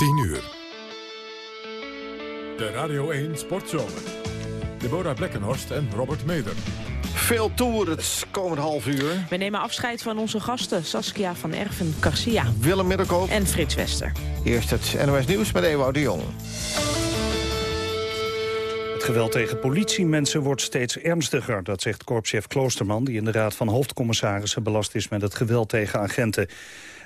10 uur. De Radio 1 Sportzomer. Deborah Blekkenhorst en Robert Meder. Veel toer het komende half uur. We nemen afscheid van onze gasten Saskia van Erven Garcia Willem Middelkoop. en Frits Wester. Eerst het NOS Nieuws met Ewout de Jong. Het geweld tegen politiemensen wordt steeds ernstiger. Dat zegt korpschef Kloosterman, die in de Raad van Hoofdcommissarissen belast is met het geweld tegen agenten.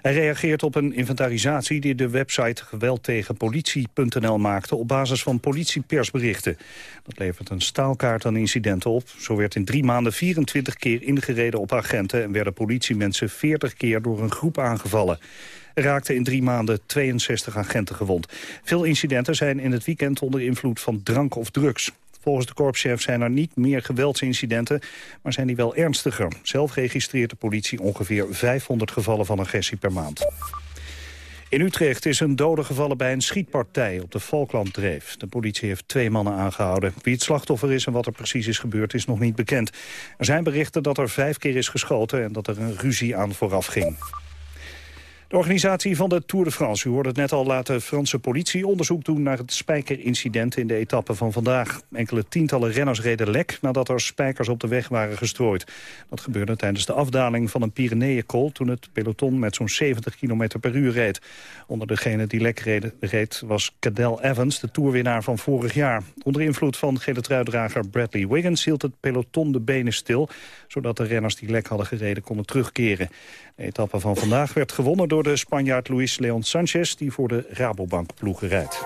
Hij reageert op een inventarisatie die de website geweldtegenpolitie.nl maakte op basis van politiepersberichten. Dat levert een staalkaart aan incidenten op. Zo werd in drie maanden 24 keer ingereden op agenten en werden politiemensen 40 keer door een groep aangevallen. Raakten in drie maanden 62 agenten gewond. Veel incidenten zijn in het weekend onder invloed van drank of drugs. Volgens de korpschef zijn er niet meer geweldsincidenten, maar zijn die wel ernstiger. Zelf registreert de politie ongeveer 500 gevallen van agressie per maand. In Utrecht is een dode gevallen bij een schietpartij op de Falklanddreef. De politie heeft twee mannen aangehouden. Wie het slachtoffer is en wat er precies is gebeurd is nog niet bekend. Er zijn berichten dat er vijf keer is geschoten en dat er een ruzie aan vooraf ging. De organisatie van de Tour de France, u hoorde het net al, laat de Franse politie onderzoek doen naar het spijkerincident in de etappe van vandaag. Enkele tientallen renners reden lek nadat er spijkers op de weg waren gestrooid. Dat gebeurde tijdens de afdaling van een Pyreneeënkol toen het peloton met zo'n 70 km per uur reed. Onder degene die lek reed, reed was Cadel Evans, de toerwinnaar van vorig jaar. Onder invloed van gele truidrager Bradley Wiggins hield het peloton de benen stil, zodat de renners die lek hadden gereden konden terugkeren. De etappe van vandaag werd gewonnen door de Spanjaard Luis Leon Sanchez... die voor de Rabobank ploegen rijdt.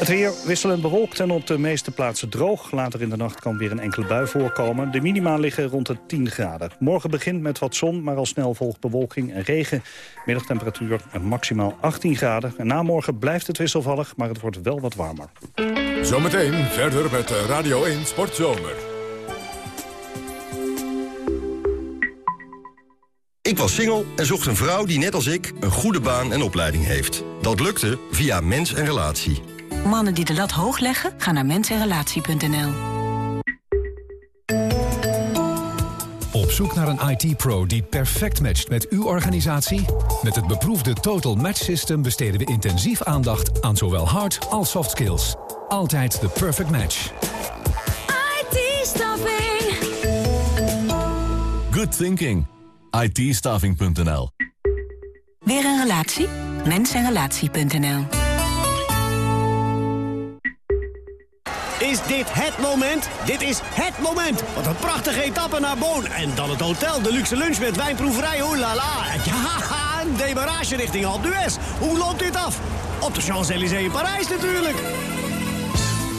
Het weer wisselend bewolkt en op de meeste plaatsen droog. Later in de nacht kan weer een enkele bui voorkomen. De minima liggen rond de 10 graden. Morgen begint met wat zon, maar al snel volgt bewolking en regen. Middagtemperatuur maximaal 18 graden. En na morgen blijft het wisselvallig, maar het wordt wel wat warmer. Zometeen verder met Radio 1 Sportzomer. Ik was single en zocht een vrouw die net als ik een goede baan en opleiding heeft. Dat lukte via Mens en Relatie. Mannen die de lat hoog leggen, gaan naar mensenrelatie.nl. Op zoek naar een IT-pro die perfect matcht met uw organisatie? Met het beproefde Total Match System besteden we intensief aandacht aan zowel hard als soft skills. Altijd de perfect match. IT-staffing. Good thinking. ITstaffing.nl Weer een relatie? Mensenrelatie.nl Is dit het moment? Dit is het moment! Wat een prachtige etappe naar Boon. En dan het hotel, de luxe lunch met wijnproeverij, oh la la. Ja, een demarage richting Alpe d'Huez. Hoe loopt dit af? Op de Champs-Élysées in Parijs natuurlijk.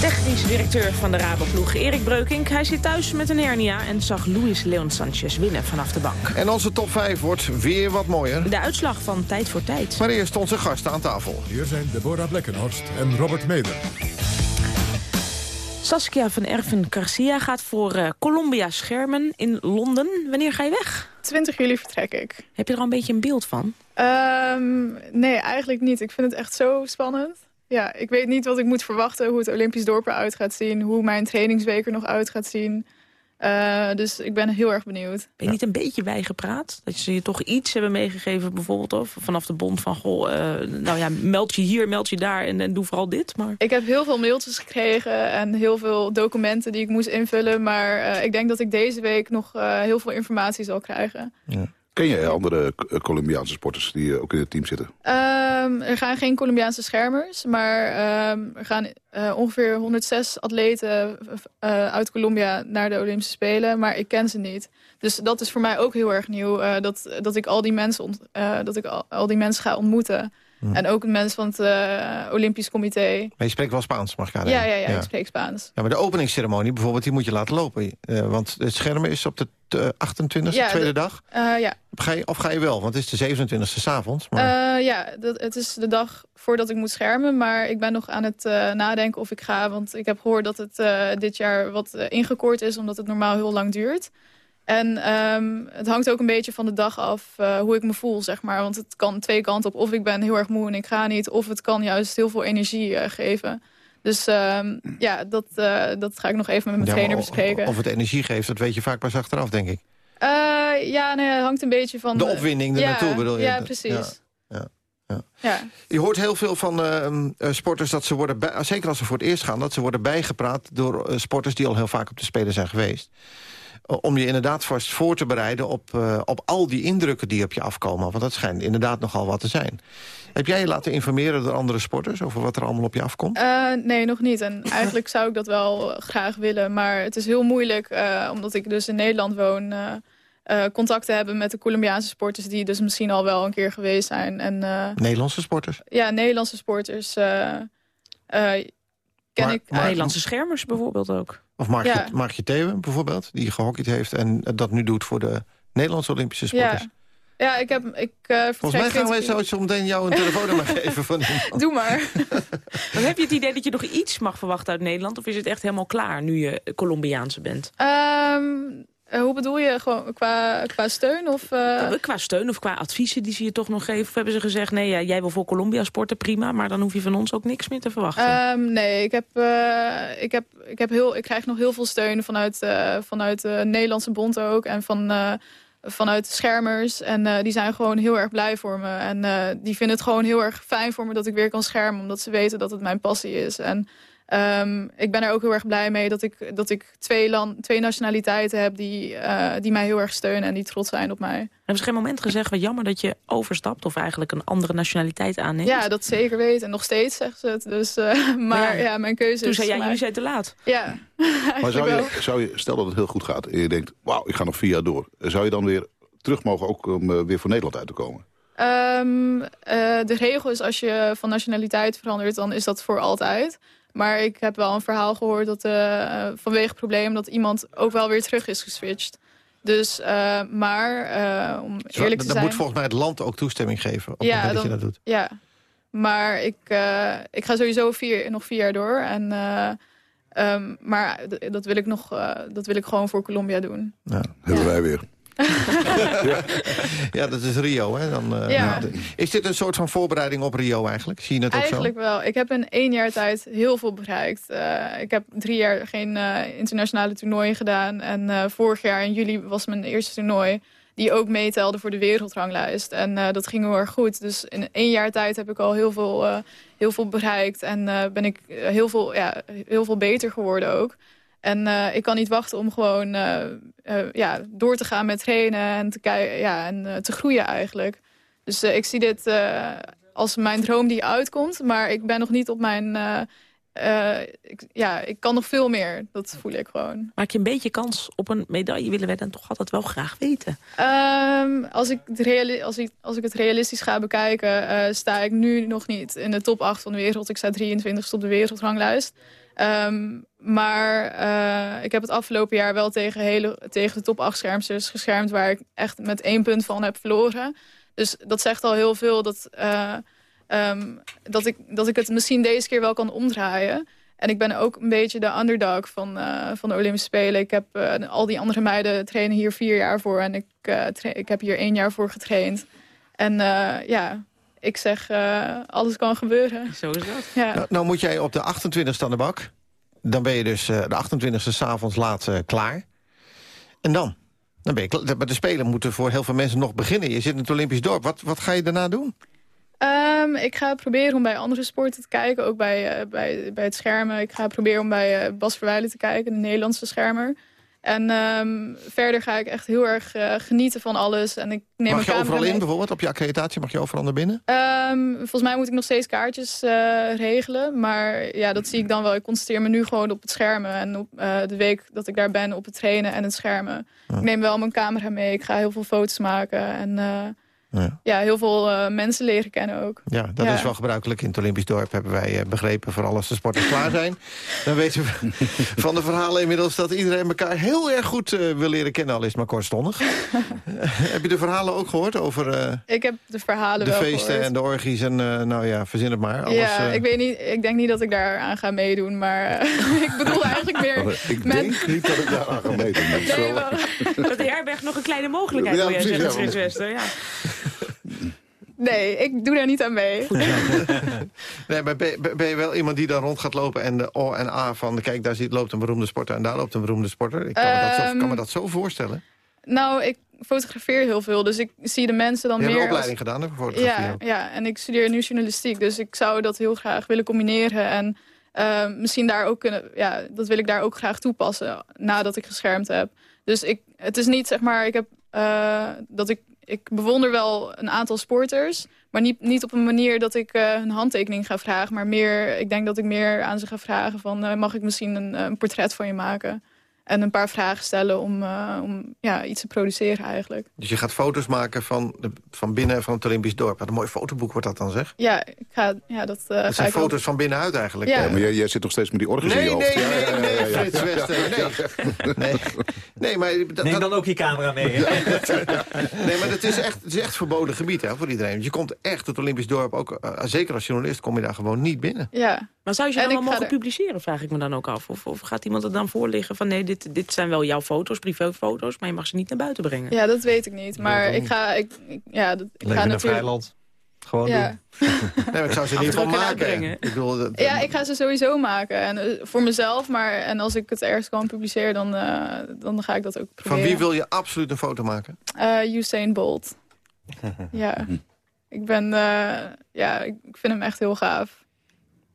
Technisch directeur van de Raboploeg Erik Breukink. Hij zit thuis met een hernia en zag Luis Leon Sanchez winnen vanaf de bank. En onze top 5 wordt weer wat mooier. De uitslag van Tijd voor Tijd. Maar eerst onze gasten aan tafel. Hier zijn Deborah Blekkenhorst en Robert Meder. Saskia van Erven Garcia gaat voor eh, Columbia Schermen in Londen. Wanneer ga je weg? 20 juli vertrek ik. Heb je er al een beetje een beeld van? Ehm, nee, eigenlijk niet. Ik vind het echt zo spannend. Ja, ik weet niet wat ik moet verwachten, hoe het Olympisch dorp eruit gaat zien, hoe mijn trainingsweek er nog uit gaat zien. Eh, dus ik ben heel erg benieuwd. Ben je niet een beetje bijgepraat? Dat ze je toch iets hebben meegegeven bijvoorbeeld? Of vanaf de bond van, goh, eh, nou ja, meld je hier, meld je daar en, en doe vooral dit. Maar... Ik heb heel veel mailtjes gekregen en heel veel documenten die ik moest invullen. Maar eh, ik denk dat ik deze week nog heel veel informatie zal krijgen. Ja. Ken je andere Colombiaanse sporters die ook in het team zitten? Um, er gaan geen Colombiaanse schermers, maar um, er gaan uh, ongeveer 106 atleten uit Colombia naar de Olympische Spelen, maar ik ken ze niet. Dus dat is voor mij ook heel erg nieuw, dat, dat ik al die mensen, ont, dat ik al, die mensen ga ontmoeten. Hmm. En ook mensen van het Olympisch Comité. Maar je spreekt wel Spaans, mag ik aan ja, ja, ja, ik spreek Spaans. Ja, maar de openingsceremonie bijvoorbeeld, die moet je laten lopen. want het schermen is op de 28e, ja, tweede de, dag. ja. Ga je, of ga je wel? Want het is de 27e s'avonds. Maar... Ja, dat, het is de dag voordat ik moet schermen. Maar ik ben nog aan het nadenken of ik ga. Want ik heb gehoord dat het dit jaar wat ingekort is. Omdat het normaal heel lang duurt. En ehm, het hangt ook een beetje van de dag af uh, hoe ik me voel, zeg maar. Want het kan twee kanten op. Of ik ben heel erg moe en ik ga niet. Of het kan juist heel veel energie uh, geven. Dus uh, ja, dat, uh, dat ga ik nog even met mijn Ja, trainer bespreken. Of het energie geeft, dat weet je vaak pas achteraf, denk ik. Ja, nee, het hangt een beetje van... De opwinding er ja, naartoe bedoel je? Ja, precies. Ja, ja, ja. Ja. Je hoort heel veel van uh, sporters dat ze worden, bij, zeker als ze voor het eerst gaan... dat ze worden bijgepraat door uh, sporters die al heel vaak op de Spelen zijn geweest. Om je inderdaad vast voor te bereiden op, uh, op al die indrukken die op je afkomen. Want dat schijnt inderdaad nogal wat te zijn. Heb jij je laten informeren door andere sporters over wat er allemaal op je afkomt? Uh, nee, nog niet. En eigenlijk zou ik dat wel graag willen. Maar het is heel moeilijk, uh, omdat ik dus in Nederland woon... Uh, contacten hebben met de Colombiaanse sporters... die dus misschien al wel een keer geweest zijn. En, Nederlandse sporters? Ja, Nederlandse sporters. ken maar, ik maar, Nederlandse schermers bijvoorbeeld ook. Of Markje, ja. Theeuwen bijvoorbeeld, die gehockeyd heeft... en dat nu doet voor de Nederlandse Olympische sporters. Ja. Ja, ik heb... Ik, uh, Volgens mij gaan wij zo, meteen jou een telefoonnummer geven van iemand. Doe maar. Dan heb je het idee dat je nog iets mag verwachten uit Nederland? Of is het echt helemaal klaar nu je Colombiaanse bent? Um, uh, hoe bedoel je? Gewoon qua, qua steun? Of, uh... Qua steun of qua adviezen die ze je toch nog geven? Of hebben ze gezegd, nee, ja, jij wil voor Colombia sporten, prima... maar dan hoef je van ons ook niks meer te verwachten? Um, nee, ik, heb, ik, heb, ik, heb heel, ik krijg nog heel veel steun vanuit, vanuit de Nederlandse bond ook... en van vanuit schermers. En die zijn gewoon heel erg blij voor me. En die vinden het gewoon heel erg fijn voor me dat ik weer kan schermen. Omdat ze weten dat het mijn passie is. En um, ik ben er ook heel erg blij mee dat ik, dat ik twee, land, twee nationaliteiten heb... Die, uh, die mij heel erg steunen en die trots zijn op mij. Er is geen moment gezegd, wat jammer dat je overstapt... of eigenlijk een andere nationaliteit aanneemt? Ja, dat zeker weten. En nog steeds zegt ze het. Dus, maar, maar ja, ja, mijn keuze toen is... Toen zei jij, jullie zijn te laat. Ja, Maar zou je, zou je, stel dat het heel goed gaat en je denkt... wauw, ik ga nog vier jaar door. Zou je dan weer terug mogen ook om uh, weer voor Nederland uit te komen? Um, uh, de regel is als je van nationaliteit verandert, dan is dat voor altijd. Maar ik heb wel een verhaal gehoord dat uh, vanwege problemen... dat iemand ook wel weer terug is geswitcht. Dus, uh, maar om eerlijk Zo, te dan zijn... Dan moet volgens mij het land ook toestemming geven op ja, het moment dan, dat je dat doet. Ja, maar ik, ik ga sowieso vier, nog vier jaar door. En, um, maar dat wil, ik nog, dat wil ik gewoon voor Colombia doen. Ja, hebben wij weer. Ja. ja, dat is Rio. Hè? Dan, uh, ja. Is dit een soort van voorbereiding op Rio eigenlijk? Zie je het ook eigenlijk zo? wel. Ik heb in één jaar tijd heel veel bereikt. Uh, ik heb drie jaar geen uh, internationale toernooien gedaan. En vorig jaar in juli was mijn eerste toernooi... die ook meetelde voor de wereldranglijst. En dat ging heel erg goed. Dus in één jaar tijd heb ik al heel veel, heel veel bereikt. En ben ik heel veel, ja, heel veel beter geworden ook. En uh, ik kan niet wachten om gewoon uh, uh, ja, door te gaan met trainen en te, ja, en, te groeien eigenlijk. Dus ik zie dit als mijn droom die uitkomt. Maar ik ben nog niet op mijn... ik, ja, ik kan nog veel meer. Dat voel ik gewoon. Maak je een beetje kans op een medaille willen wij dan toch altijd wel graag weten? Um, als, ik het als, ik, als ik het realistisch ga bekijken... sta ik nu nog niet in de top 8 van de wereld. Ik sta 23 op de wereldranglijst. Um, maar uh, ik heb het afgelopen jaar wel tegen, hele, tegen de top 8 schermsters geschermd... waar ik echt met één punt van heb verloren. Dus dat zegt al heel veel dat, uh, um, dat, ik, dat ik het misschien deze keer wel kan omdraaien. En ik ben ook een beetje de underdog van, uh, van de Olympische Spelen. Ik heb al die andere meiden trainen hier vier jaar voor... en ik, ik heb hier één jaar voor getraind. En ja, ik zeg, uh, alles kan gebeuren. Zo is dat. Ja. Nou, nou, moet jij op de 28e aan de bak. Dan ben je dus uh, de 28e s'avonds laat uh, klaar. En dan? dan ben je maar de Spelen moeten voor heel veel mensen nog beginnen. Je zit in het Olympisch dorp. Wat, wat ga je daarna doen? Um, ik ga proberen om bij andere sporten te kijken. Ook bij, bij, bij het schermen. Ik ga proberen om bij Bas Verwijlen te kijken. De Nederlandse schermer. En um, verder ga ik echt heel erg uh, genieten van alles. En ik neem mag je overal mee. in bijvoorbeeld? Op je accreditatie mag je overal naar binnen? Um, volgens mij moet ik nog steeds kaartjes uh, regelen. Maar ja, dat zie ik dan wel. Ik concentreer me nu gewoon op het schermen. En op uh, de week dat ik daar ben op het trainen en het schermen. Ja. Ik neem wel mijn camera mee. Ik ga heel veel foto's maken. En Ja. ja, heel veel eh, mensen leren kennen ook. Ja, dat Ja. is wel gebruikelijk in het Olympisch dorp, hebben wij eh, begrepen. Vooral als de sporters klaar zijn. Dan weten we van de verhalen inmiddels dat iedereen elkaar heel erg goed eh, wil leren kennen. Al is het maar kortstondig. heb je de verhalen ook gehoord over eh, Ik heb de verhalen de wel feesten gehoord. en de orgies en eh, nou ja, verzin het maar. Alles, ja, ik weet niet. Ik denk niet dat ik daar aan ga meedoen, maar ik bedoel eigenlijk meer. Ik met- denk niet dat ik daar aan ga meedoen. Dat Nee, maar- Dat herbergt nog een kleine mogelijkheid, Ja, wil jij. Ja. Nee, ik doe daar niet aan mee. Nee, maar ben, ben- je wel iemand die dan rond gaat lopen en de O en A van... kijk, daar zit, loopt een beroemde sporter en daar loopt een beroemde sporter? Ik kan, me, dat zo, Ehm, kan me dat zo voorstellen. Nou, ik fotografeer heel veel, dus ik zie de mensen dan Je hebt meer. een opleiding als- gedaan hè, voor fotografie Ja, ook. ja, en ik studeer nu journalistiek, dus ik zou dat heel graag willen combineren. En eh, misschien daar ook kunnen, ja, dat wil ik daar ook graag toepassen nadat ik geschermd heb. Dus ik, het is niet zeg maar, ik heb eh, dat ik, ik bewonder wel een aantal sporters, maar niet, niet op een manier dat ik eh een handtekening ga vragen, maar meer, ik denk dat ik meer aan ze ga vragen van, eh, mag ik misschien een, eh, een portret van je maken? En een paar vragen stellen om, eh, om ja, iets te produceren eigenlijk. Dus je gaat foto's maken van, de, van binnen van het Olympisch dorp. Wat een mooi fotoboek wordt dat dan, zeg. Ja, ik ga, ja dat, eh, Dat ga zijn ik ook- foto's van binnenuit eigenlijk. Ja. Ja, maar jij, jij zit nog steeds met die orgies in Nee, je nee, hoofd. nee, nee, ja, ja, ja. Frits Wester, nee. nee. Nee, maar, dat, Neem dan ook je camera mee. hè? nee, maar het is echt, het is echt verboden gebied hè, voor iedereen. Want je komt echt het Olympisch dorp, ook, eh, zeker als journalist, kom je daar gewoon niet binnen. Ja. Maar zou je ze dan ga mogen er- publiceren, vraag ik me dan ook af. Of, of gaat iemand er dan voor liggen van nee, dit, dit zijn wel jouw foto's, privéfoto's... maar je mag ze niet naar buiten brengen. Ja, dat weet ik niet. Maar ik ga, ik, ik- ja, dat, ik ga Leven natuurlijk. vrijland. Gewoon Ja. doen. Nee, maar ik zou ze in ieder geval maken. Ik bedoel, dat, ja, ik ga ze sowieso maken. En, eh, voor mezelf, maar en als ik het ergens kan publiceren, dan, eh, dan ga ik dat ook proberen. van wie wil je absoluut een foto maken? Eh, Usain Bolt. ja. Ik ben, eh, ja, ik ik vind hem echt heel gaaf.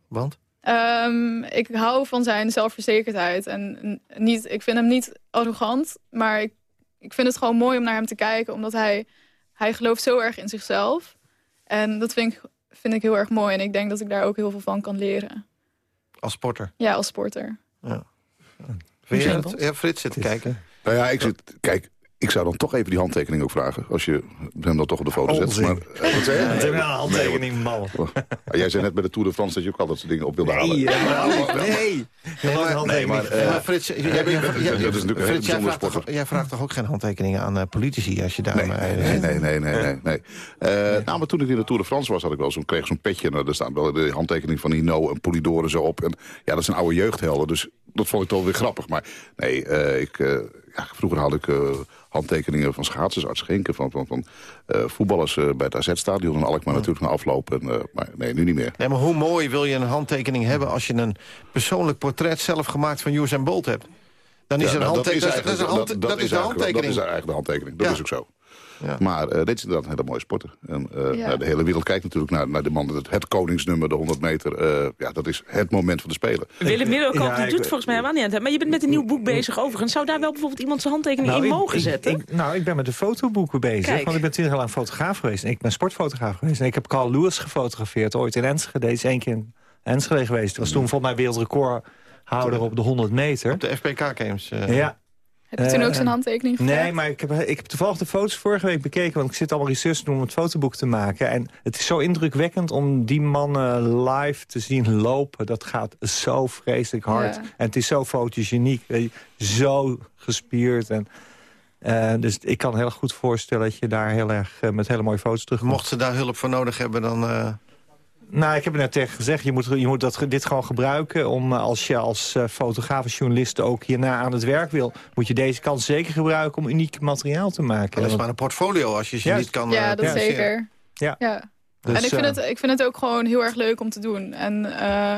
Want? Ehm, ik hou van zijn zelfverzekerdheid. En niet, ik vind hem niet arrogant, maar ik, ik vind het gewoon mooi om naar hem te kijken. Omdat hij, hij gelooft zo erg in zichzelf. En dat vind ik, vind ik heel erg mooi. En ik denk dat ik daar ook heel veel van kan leren. Als sporter. Ja, als sporter. Vind je dat? Ja, Frits zit te kijken. Nou ja, ik zit, kijk, ik zou dan toch even die handtekening ook vragen. Als je hem dan toch op de foto zet. Maar, eh, wat zei je? Is een handtekening, man. Ah, Jij zei net bij de Tour de France dat je ook al dat soort dingen op wilde halen. Nee, niet. nee. Nee, maar, handtekening. maar, Nee, eh, maar Frits, jij, jij- dat is jij- natuurlijk een hele Frits, jij, bijzondere vraagt toch, sporter. jij vraagt toch ook geen handtekeningen aan eh, politici als je daar... Nee, maar- nee, nee, nee, nee, nee, nee, nee. Eh, nou, maar toen ik in de Tour de France was, had ik wel zo'n, kreeg zo'n petje. En er staan wel de handtekening van Hino en Polidori zo op. En ja, dat zijn oude jeugdhelden, dus dat vond ik toch weer grappig. Maar nee, eh, ik, eh, ja, vroeger had ik eh, handtekeningen van schaatsers, Schenken... van, van, van eh, voetballers eh, bij het AZ-stadion en Alkmaar natuurlijk na afloop. En, eh, maar nee, nu niet meer. Nee, maar hoe mooi wil je een handtekening hebben... als je een persoonlijk portret zelf gemaakt van Usain Bolt hebt? Dan is Ja, een nou, handtekening. Dat, is een hand- dat is de handtekening. Dat is eigenlijk de handtekening, dat Ja. is ook zo. Ja. Maar eh, dit is inderdaad een hele mooie sporter. En, eh, Ja. nou, de hele wereld kijkt natuurlijk naar, naar de man. Het, het koningsnummer, de 100 meter. eh, ja, dat is het moment van de Spelen. Willem Middelkamp, Ja, die ik- doet volgens mij helemaal niet aan het. Maar je bent met een nieuw boek bezig overigens. Zou daar wel bijvoorbeeld iemand zijn handtekening in ik- mogen zetten? ik- nou, ik ben met de fotoboeken bezig. Kijk. Want ik ben twintig jaar lang fotograaf geweest. En ik ben sportfotograaf geweest. En ik heb Carl Lewis gefotografeerd. Ooit in Enschede. Is één keer in Enschede geweest. Die was toen volgens mij wereldrecordhouder op de 100 meter. Op de FPK Games. eh. Ja. Heb je toen Eh, ook zijn handtekening gevraagd? Nee, maar ik heb, ik heb toevallig de foto's vorige week bekeken... want ik zit allemaal research te doen om het fotoboek te maken. En het is zo indrukwekkend om die mannen live te zien lopen. Dat gaat zo vreselijk hard. Ja. En het is zo fotogeniek. weet je, Zo gespierd. En, eh, dus ik kan heel goed voorstellen dat je daar heel erg eh, met hele mooie foto's terugkomt. Mocht ze daar hulp voor nodig hebben, dan... eh, Nou, ik heb er net tegen gezegd, je moet, je moet dat, dit gewoon gebruiken... om eh, als je als eh, fotograaf, als journalist ook hierna aan het werk wil... moet je deze kans zeker gebruiken om uniek materiaal te maken. dat is maar een portfolio als je ze Juist. niet kan... Ja, eh, dat zeker. Ja. ja. Dus, en ik vind, het, ik vind het ook gewoon heel erg leuk om te doen. En, eh,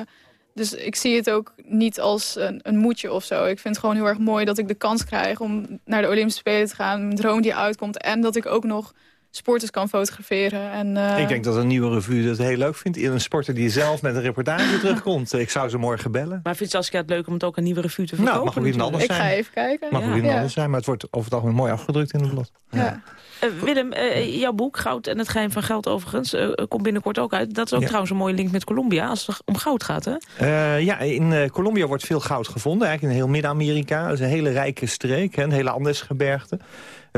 dus ik zie het ook niet als een, een moedje of zo. Ik vind het gewoon heel erg mooi dat ik de kans krijg om naar de Olympische Spelen te gaan. Een droom die uitkomt. En dat ik ook nog sporters kan fotograferen. En, eh, Ik denk dat een nieuwe revue dat heel leuk vindt. Een sporter die zelf met een reportage terugkomt. Ik zou ze morgen bellen. Maar vindt Saskia het leuk om het ook een nieuwe revue te Nou, verkopen? mag ook iemand anders ik ga zijn. even kijken. Mag ook Ja. iemand Ja. anders zijn, maar het wordt over het algemeen mooi afgedrukt in het blad. Ja. Eh, Willem, eh, jouw boek Goud en het geheim van geld overigens... eh, komt binnenkort ook uit. Dat is ook Ja. trouwens een mooie link met Colombia... als het om goud gaat, hè? Eh, ja, in eh, Colombia wordt veel goud gevonden. Eigenlijk in heel Midden-Amerika. Dat is een hele rijke streek, hè, een hele Andesgebergte.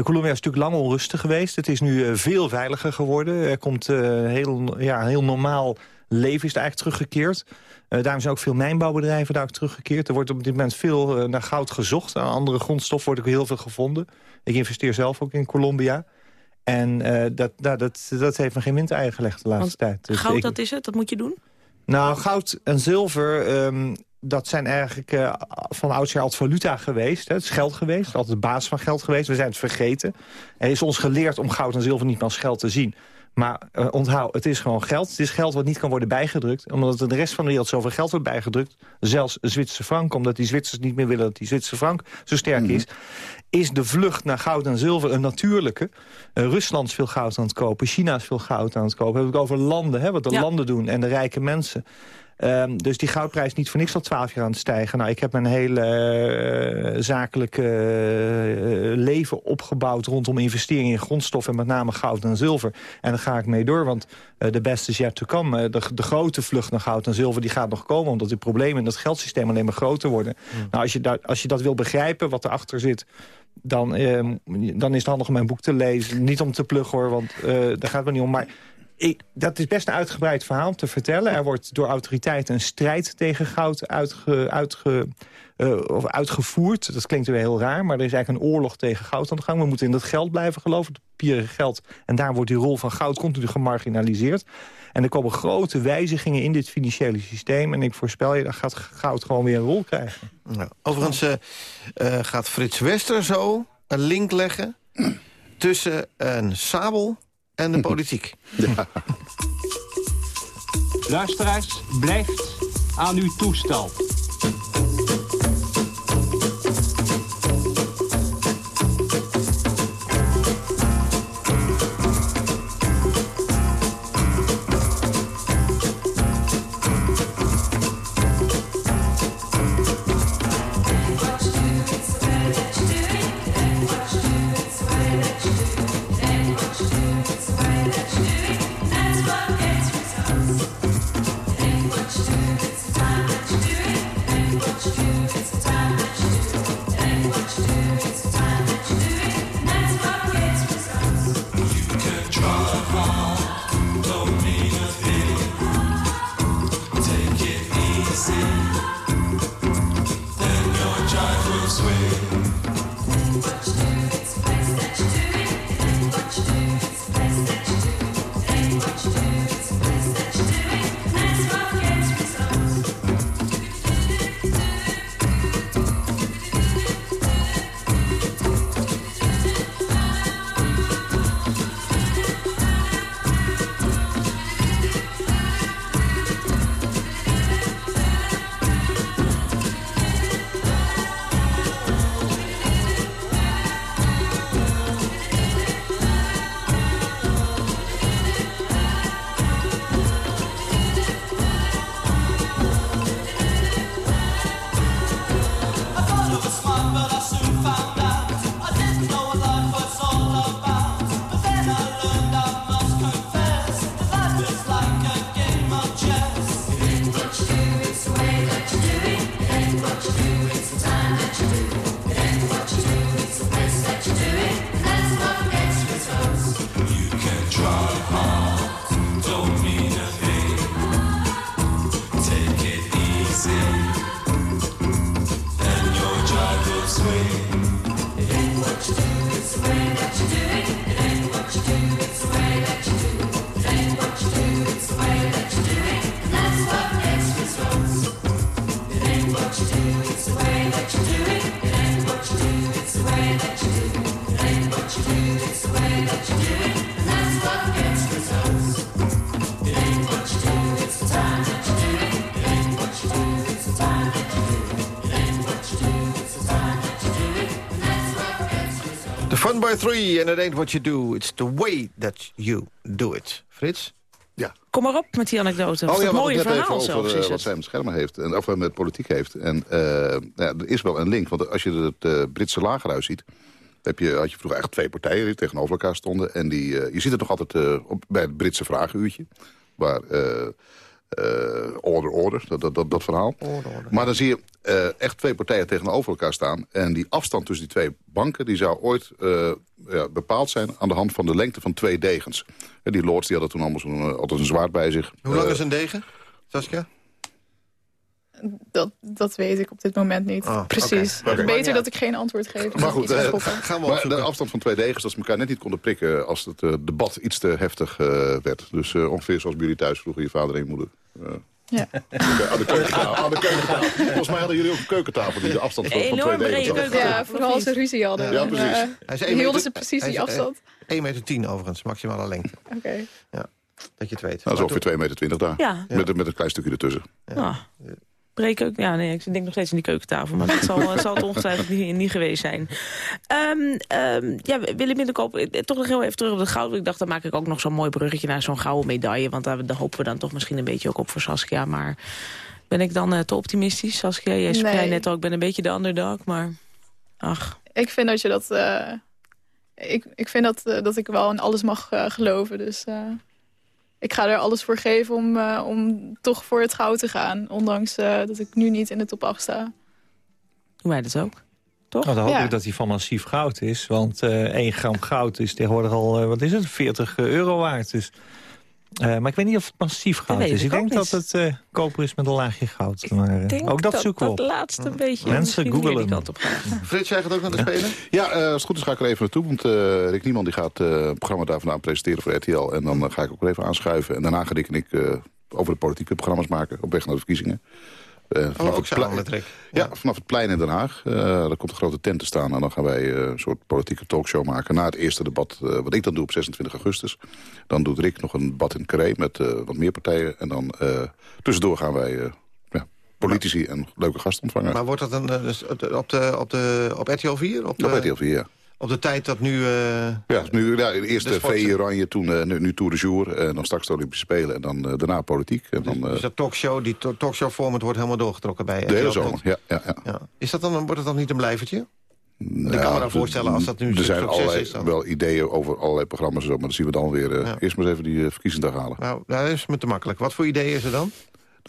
Colombia is natuurlijk lang onrustig geweest. Het is nu veel veiliger geworden. Er komt heel, ja, heel normaal leven is eigenlijk teruggekeerd. Uh, daarom zijn ook veel mijnbouwbedrijven daar ook teruggekeerd. Er wordt op dit moment veel naar goud gezocht. Aan andere grondstoffen wordt ook heel veel gevonden. Ik investeer zelf ook in Colombia. En dat, nou, dat, dat heeft me geen windeieren gelegd de laatste tijd. Dus goud, dat is het? Dat moet je doen? Nou, goud en zilver, ehm, dat zijn eigenlijk uh, van oudsher altijd valuta geweest. Hè. Het is geld geweest, altijd de basis van geld geweest. We zijn het vergeten. Er is ons geleerd om goud en zilver niet meer als geld te zien. Maar uh, onthoud, het is gewoon geld. Het is geld wat niet kan worden bijgedrukt. Omdat de rest van de wereld zoveel geld wordt bijgedrukt. Zelfs Zwitserse frank, omdat die Zwitsers niet meer willen... dat die Zwitserse frank zo sterk mhm. is. Is de vlucht naar goud en zilver een natuurlijke. Uh, Rusland is veel goud aan het kopen. China is veel goud aan het kopen. We hebben het over landen, hè, wat de landen doen en de rijke mensen. Um, dus die goudprijs niet voor niks al twaalf jaar aan het stijgen. Nou, ik heb mijn hele uh, zakelijke uh, leven opgebouwd rondom investeringen in grondstoffen... en met name goud en zilver. En daar ga ik mee door, want uh, de beste is yet to come. De, de, grote vlucht naar goud en zilver die gaat nog komen... omdat die problemen in dat geldsysteem alleen maar groter worden. Hmm. Nou, als je, dat, als je dat wil begrijpen, wat erachter zit dan, uh, dan is het handig om mijn boek te lezen. Niet om te pluggen hoor, want daar gaat het me niet om. Maar ik, dat is best een uitgebreid verhaal te vertellen. Er wordt door autoriteiten een strijd tegen goud uitge, uitge, uh, of uitgevoerd. Dat klinkt weer heel raar, maar er is eigenlijk een oorlog tegen goud aan de gang. We moeten in dat geld blijven geloven, het papieren geld. En daar wordt die rol van goud continu gemarginaliseerd. En er komen grote wijzigingen in dit financiële systeem. En ik voorspel je, dat gaat goud gewoon weer een rol krijgen. Nou, overigens uh, uh, gaat Frits Wester zo een link leggen... tussen een sabel en de politiek. Ja. Luisteraars, blijft aan uw toestel. Fun by three, and it ain't what you do, it's the way that you do it. Frits? Ja. Kom maar op met die anekdote. Oh, ja, mooie verhaal over, zelfs, uh, wat zij met schermen heeft, en, of met politiek heeft. En uh, ja, er is wel een link, want als je het uh, Britse lagerhuis ziet... Heb je, had je vroeger echt twee partijen die tegenover elkaar stonden. En die, je ziet het nog altijd op, bij het Britse vragenuurtje. Waar eh, order, order, dat, dat, dat, dat verhaal. Maar dan zie je eh, echt twee partijen tegenover elkaar staan. En die afstand tussen die twee banken... die zou ooit eh, ja, bepaald zijn aan de hand van de lengte van twee degens. En die lords die hadden toen allemaal zo'n, eh, altijd een zwaard bij zich. Hoe lang Eh, is een degen, Saskia? Dat, dat weet ik op dit moment niet. Oh, Precies. Beter dat ik geen antwoord geef. Maar goed, eh, gokken. maar de afstand van twee degens, dat ze elkaar net niet konden prikken... als het eh, debat iets te heftig eh, werd. Dus eh, ongeveer zoals bij jullie thuis vroeger je vader en je moeder. eh, Ja. aan de keukentafel. aan de keukentafel. Volgens mij hadden jullie ook een keukentafel die de afstand van, van twee degens had. Ja, vooral als ze ruzie hadden. Ja, precies. Hij is één hielden ze precies hij die afstand. 1 meter 10 overigens, maximale lengte. Oké. Ja, dat je het weet. Dat is ongeveer 2,20 meter daar. Ja. Met, met een klein stukje ertussen. Ah. Breek ja, nee, ik denk nog steeds in die keukentafel. Maar dat zal, zal het ongetwijfeld niet, niet geweest zijn. Ehm ehm ja, Willem Middenkoop, eh, toch nog heel even terug op het goud. Ik dacht, dan maak ik ook nog zo'n mooi bruggetje naar zo'n gouden medaille. Want daar, daar hopen we dan toch misschien een beetje ook op voor Saskia. Maar ben ik dan eh, te optimistisch, Saskia? Jij zei Nee. net al, ik ben een beetje de underdog, maar... Ach, Ik vind dat je dat... eh, ik, ik vind dat, eh, dat ik wel in alles mag eh, geloven. Dus eh, ik ga er alles voor geven om, eh, om toch voor het goud te gaan. Ondanks eh, dat ik nu niet in de top 8 sta. doen wij dat ook? Toch? Nou, dan hoop Ja. ik dat hij van massief goud is. Want eh 1 gram goud is tegenwoordig al, eh, wat is het, 40 euro waard. Dus, eh, maar ik weet niet of het massief goud is. ik Ik denk dat het eh, koper is met een laagje goud. Maar, eh, Ik ook dat, zoeken we dat op. laatste een beetje Mensen googelen. die kant op. Frits, jij gaat ook naar de Spelen? Ja, eh, als het goed is ga ik er even naartoe. Want eh, Rick Nieman die gaat eh, het programma daar vandaan presenteren voor RTL. En dan ga ik ook wel even aanschuiven. En daarna ga Rick en ik eh, over de politiek weer programma's maken. Op weg naar de verkiezingen. Eh, vanaf, Oh, ook het plein, Rick. ja, vanaf het plein in Den Haag. Eh daar komt een grote tent te staan. En dan gaan wij eh, een soort politieke talkshow maken. Na het eerste debat, wat ik dan doe op 26 augustus. Dan doet Rick nog een debat in Carré met wat meer partijen. En dan tussendoor gaan wij ja, politici en leuke gasten ontvangen. Maar wordt dat dan dus op, de, op, de, op, de, op RTL 4? Op de, Op RTL 4, ja. Op de tijd dat nu... eh, Ja, dus nu, ja, eerst de VI Oranje, toen uh, nu, nu Tour de Jour. En dan straks de Olympische Spelen en dan uh, daarna politiek. En dan, uh, dus dat talkshow, die to talkshow format wordt helemaal doorgetrokken bij De hele zomer, ja. ja, ja. ja. Is dat dan, wordt het dan niet een blijvertje? Nou, ik kan me dan voorstellen als dat nu Er zijn allerlei, is dan. wel ideeën over allerlei programma's, maar dan zien we dan weer Ja. eerst maar eens even die verkiezingsdag halen. Nou, dat is me te makkelijk. Wat voor ideeën is er dan?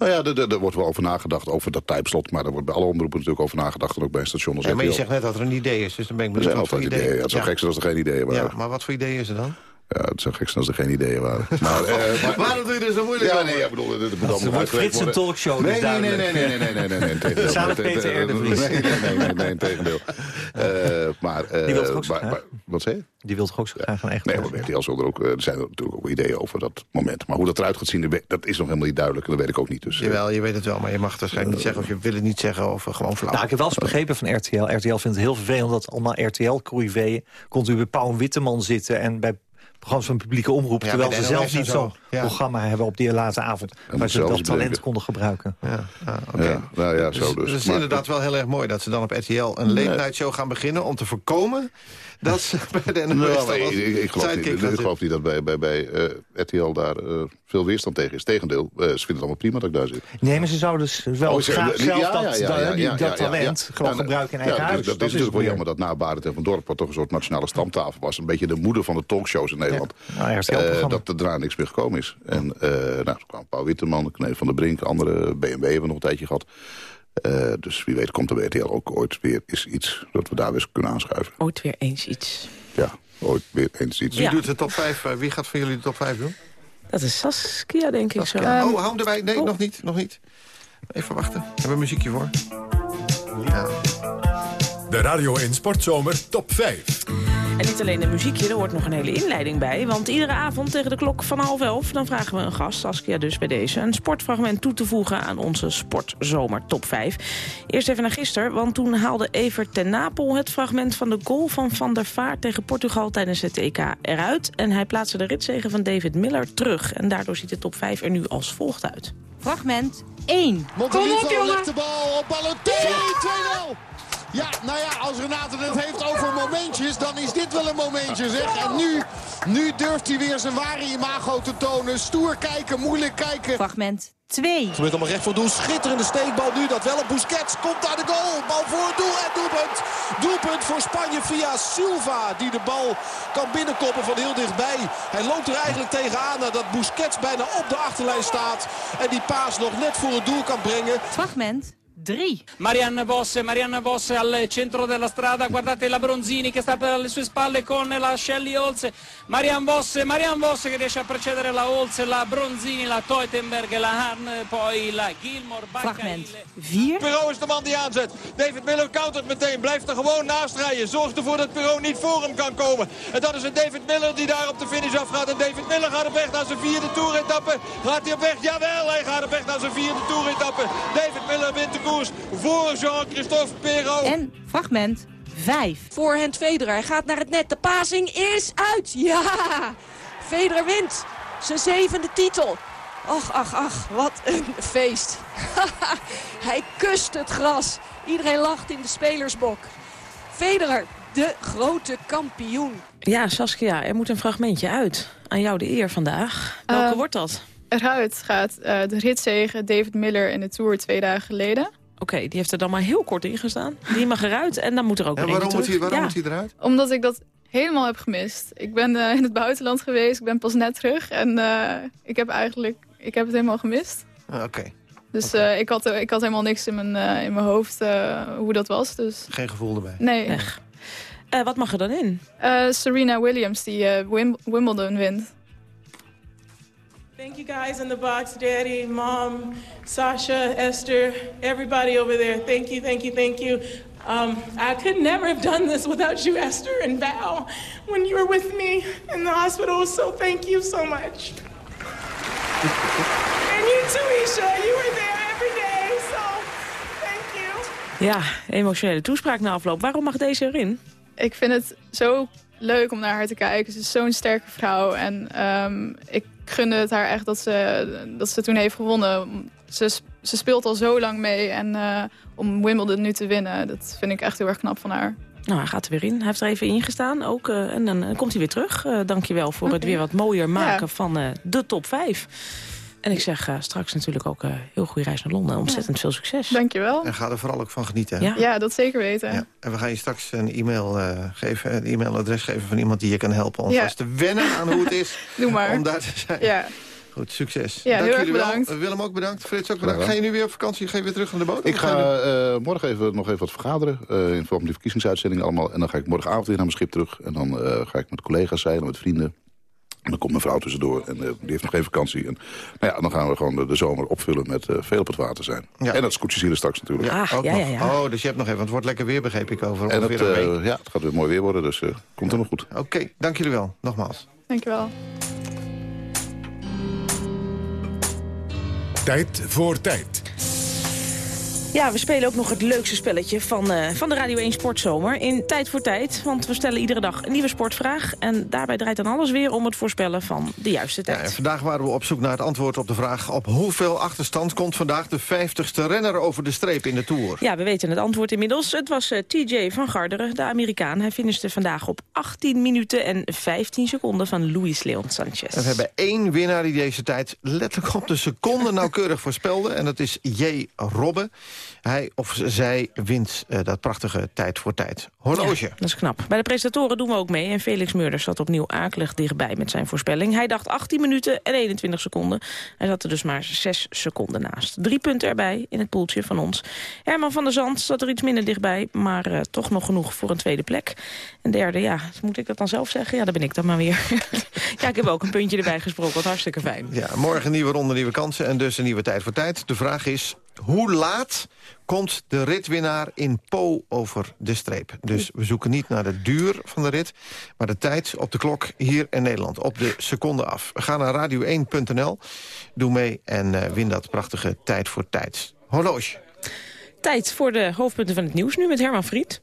Nou ja, er- er wordt wel over nagedacht, over dat tijdslot. Maar er wordt bij alle omroepen natuurlijk over nagedacht. En ook bij een station als Ja, maar je zegt net dat er een idee is, dus dan ben ik Er benieuwd wat voor altijd ideeën. Ja, het zou Ja. gek zijn als er geen ideeën waren. Ja, maar wat voor ideeën is er dan? Ja, het zou gek zijn als er geen ideeën waren. Maar, eh, maar, Waarom doe je er zo moeilijk ja, nee, ja, ik bedoel, het moet Dat allemaal wordt Frits een talkshow, Nee, dus nee, nee, duidelijk. nee, nee, nee, nee, nee, nee, integendeel. Samen Peter de Vries. Nee, nee, nee, nee, nee, integendeel. Eh, maar, eh, Die wil toch ook zo maar- graag? maar- Wat zei je? Die wil toch ook zo graag een echt Nee, maar bij RTL zullen er ook, eh, er zijn er natuurlijk ook ideeën over dat moment. Maar hoe dat eruit gaat zien, dat is nog helemaal niet duidelijk. En dat weet ik ook niet. Dus, eh, Jawel, je weet het wel, maar je mag het waarschijnlijk niet zeggen... of je wil het niet zeggen of gewoon flauw. Nou, ik heb wel eens begrepen van RTL. RTL vindt het heel vervelend dat allemaal RTL-corriveeën... continu bij Pauw en Witteman zitten en bij programma's van publieke omroep... Ja, terwijl ze zelf niet zo. zo'n Ja. programma hebben op die late avond... waar ze dat talent konden gebruiken. Ja, ja, oké. Ja, nou ja, zo dus. Het is Maar- inderdaad wel heel erg mooi dat ze dan op RTL een late night show gaan beginnen... om te voorkomen dat ze bij de NOS Nou, nee, ik, ik, geloof niet, gaan ik geloof niet dat bij, bij, bij eh, RTL daar eh, veel weerstand tegen is. Tegendeel, eh, ze vinden het allemaal prima dat ik daar zit. Nee, maar ze zouden dus wel Oh, graag zelf dat, talent gewoon gebruiken in eigen dus huis. Dat, is natuurlijk wel jammer dat na Barend en Van Dorp... wat toch een soort nationale stamtafel was. Een beetje de moeder van de talkshows in Nederland. Nou, Eh, dat er daarna niks meer gekomen is. En eh nou, toen kwam Paul Witteman, Knee van der Brink... andere BMW hebben we nog een tijdje gehad. Eh, dus wie weet komt er bij RTL ook ooit weer is iets... dat we daar weer eens kunnen aanschuiven. Ooit weer eens iets. Ja, ooit weer eens iets. Wie Ja. doet de top 5? wie gaat van jullie de top 5 doen? Dat is Saskia, denk ik zo. Ja. oh, hou erbij. Nee, nog niet. Nog niet. Even wachten. We hebben een muziekje voor. Ja. De Radio 1 Sportzomer top 5. En niet alleen een muziekje, er hoort nog een hele inleiding bij. Want iedere avond tegen de klok van half elf... dan vragen we een gast, Saskia dus bij deze... een sportfragment toe te voegen aan onze Sportzomer top 5. Eerst even naar gisteren, want toen haalde Evert ten Napel... het fragment van de goal van Van der Vaart tegen Portugal tijdens het EK eruit. En hij plaatste de ritzegen van David Miller terug. En daardoor ziet de top 5 er nu als volgt uit. Fragment 1. Montenegro legt de bal op Balotelli. 2-0. Ja, nou ja, als Renate het heeft over momentjes, dan is dit wel een momentje, zeg. En nu, nu durft hij weer zijn ware imago te tonen. Stoer kijken, moeilijk kijken. Fragment 2. Gebeurt allemaal recht voor doel. Schitterende steekbal nu. Dat wel op Busquets. Komt daar de goal. Bal voor het doel en doelpunt. Doelpunt voor Spanje via Silva. Die de bal kan binnenkoppen van heel dichtbij. Hij loopt er eigenlijk tegenaan nadat Busquets bijna op de achterlijn staat. En die paas nog net voor het doel kan brengen. Fragment 3. Marianne Vosse, Marianne Vosse al centro della strada, guardate la Bronzini che sta alle sue spalle con la Shelly Olse, Marianne Vosse, Marianne Vosse che riesce a precedere la Olse, la Bronzini, la Teutenberg, la Harn, poi la Gilmore, Fragment 4. Perot is de man die aanzet. David Miller countert meteen, blijft er gewoon naast rijden. Zorgt ervoor dat Perot niet voor hem kan komen. En dat is een David Miller die daar op de finish afgaat. En David Miller gaat op weg naar zijn vierde toeretappe. Gaat hij op weg? Jawel, hij gaat op weg naar zijn vierde toeretappe. David Miller wint de koers voor Jean-Christophe Perrault. En fragment 5. Voorhand Federer. Hij gaat naar het net. De passing is uit. Ja! Federer wint. Zijn zevende titel. Och, ach, ach. Wat een feest. Hij kust het gras. Iedereen lacht in de spelersbok. Federer, de grote kampioen. Ja, Saskia, er moet een fragmentje uit. Aan jou de eer vandaag. Welke Uh, wordt dat? Eruit gaat uh, de ritzegen David Miller in de Tour twee dagen geleden. Oké, die heeft er dan maar heel kort in gestaan. Die mag eruit en dan moet er ook En weer waarom, moet hij, waarom Ja. moet hij eruit? Omdat ik dat helemaal heb gemist. Ik ben uh, in het buitenland geweest, ik ben pas net terug. En uh, ik heb eigenlijk ik heb het helemaal gemist. Ah, Oké, Dus uh, ik, had, ik had helemaal niks in mijn, uh, in mijn hoofd uh, hoe dat was. Dus... geen gevoel erbij. Nee. Uh, wat mag er dan in? Uh, Serena Williams, die uh, Wim Wimbledon wint. Thank you guys in the box, Daddy, Mom, Sasha, Esther, everybody over there. Thank you, thank you, thank you. Um, I could never have done this without you, Esther and Val, when you were with me in the hospital. So thank you so much. and you too, Isha. You were there every day, so thank you. Ja, emotionele toespraak na afloop. Waarom mag deze erin? Ik vind het zo leuk om naar haar te kijken. Ze is zo'n sterke vrouw. En um, ik gunde het haar echt dat ze, dat ze toen heeft gewonnen. Ze, ze speelt al zo lang mee. En uh, om Wimbledon nu te winnen, dat vind ik echt heel erg knap van haar. Nou, hij gaat er weer in. Hij heeft er even ingestaan ook. Uh, en dan uh, komt hij weer terug. Uh, dankjewel voor okay. het weer wat mooier maken ja. van de top 5. En ik zeg uh, straks natuurlijk ook uh, heel goede reis naar Londen. Ontzettend ja. veel succes. Dankjewel. En ga er vooral ook van genieten. Ja, ja dat zeker weten. Ja. En we gaan je straks een e-mail uh, geven, een e-mailadres geven van iemand die je kan helpen om ja. vast te wennen aan hoe het is Doe maar. om daar te zijn. Ja. Goed, succes. Ja, Dank heel jullie erg bedankt. wel. Willem ook bedankt. Frits ook bedankt. Ga je nu weer op vakantie? Ga je weer terug naar de boot? Ik ga uh, morgen even, nog even wat vergaderen. Uh, in verband met de verkiezingsuitzending allemaal. En dan ga ik morgenavond weer naar mijn schip terug. En dan uh, ga ik met collega's zijn, met vrienden. En dan komt mijn vrouw tussendoor en uh, die heeft nog geen vakantie. En nou ja, dan gaan we gewoon de, de zomer opvullen met uh, veel op het water zijn. Ja. En dat scootjes hier straks natuurlijk. Ja, ja, ja, ja. Oh, dus je hebt nog even, want het wordt lekker weer, begreep ik, over en het, een week. Uh, ja, het gaat weer mooi weer worden, dus komt helemaal goed. Oké, okay, dank jullie wel, nogmaals. Dank je wel. Tijd voor tijd. Ja, we spelen ook nog het leukste spelletje van, uh, van de Radio 1 Sportzomer. In Tijd voor Tijd, want we stellen iedere dag een nieuwe sportvraag. En daarbij draait dan alles weer om het voorspellen van de juiste tijd. Ja, en vandaag waren we op zoek naar het antwoord op de vraag... op hoeveel achterstand komt vandaag de 50ste renner over de streep in de Tour? Ja, we weten het antwoord inmiddels. Het was uh, TJ van Garderen, de Amerikaan. Hij finishte vandaag op 18 minuten en 15 seconden van Luis Leon Sanchez. En we hebben één winnaar die deze tijd letterlijk op de seconde nauwkeurig voorspelde. En dat is J. Robbe. Hij of zij wint uh, dat prachtige tijd voor tijd. Horloge. Ja, dat is knap. Bij de presentatoren doen we ook mee. En Felix Meurders zat opnieuw akelig dichtbij met zijn voorspelling. Hij dacht 18 minuten en 21 seconden. Hij zat er dus maar 6 seconden naast. Drie punten erbij in het poeltje van ons. Herman van der Zand zat er iets minder dichtbij. Maar uh, toch nog genoeg voor een tweede plek. En derde, ja, moet ik dat dan zelf zeggen? Ja, daar ben ik dan maar weer. ja, ik heb ook een puntje erbij gesproken. Wat hartstikke fijn. Ja, morgen een nieuwe ronde, nieuwe kansen. En dus een nieuwe tijd voor tijd. De vraag is, hoe laat komt de ritwinnaar in Po over de streep. Dus we zoeken niet naar de duur van de rit... maar de tijd op de klok hier in Nederland, op de seconde af. Ga naar radio1.nl, doe mee en uh, win dat prachtige tijd voor tijd. Horloge. Tijd voor de hoofdpunten van het nieuws, nu met Herman Fried.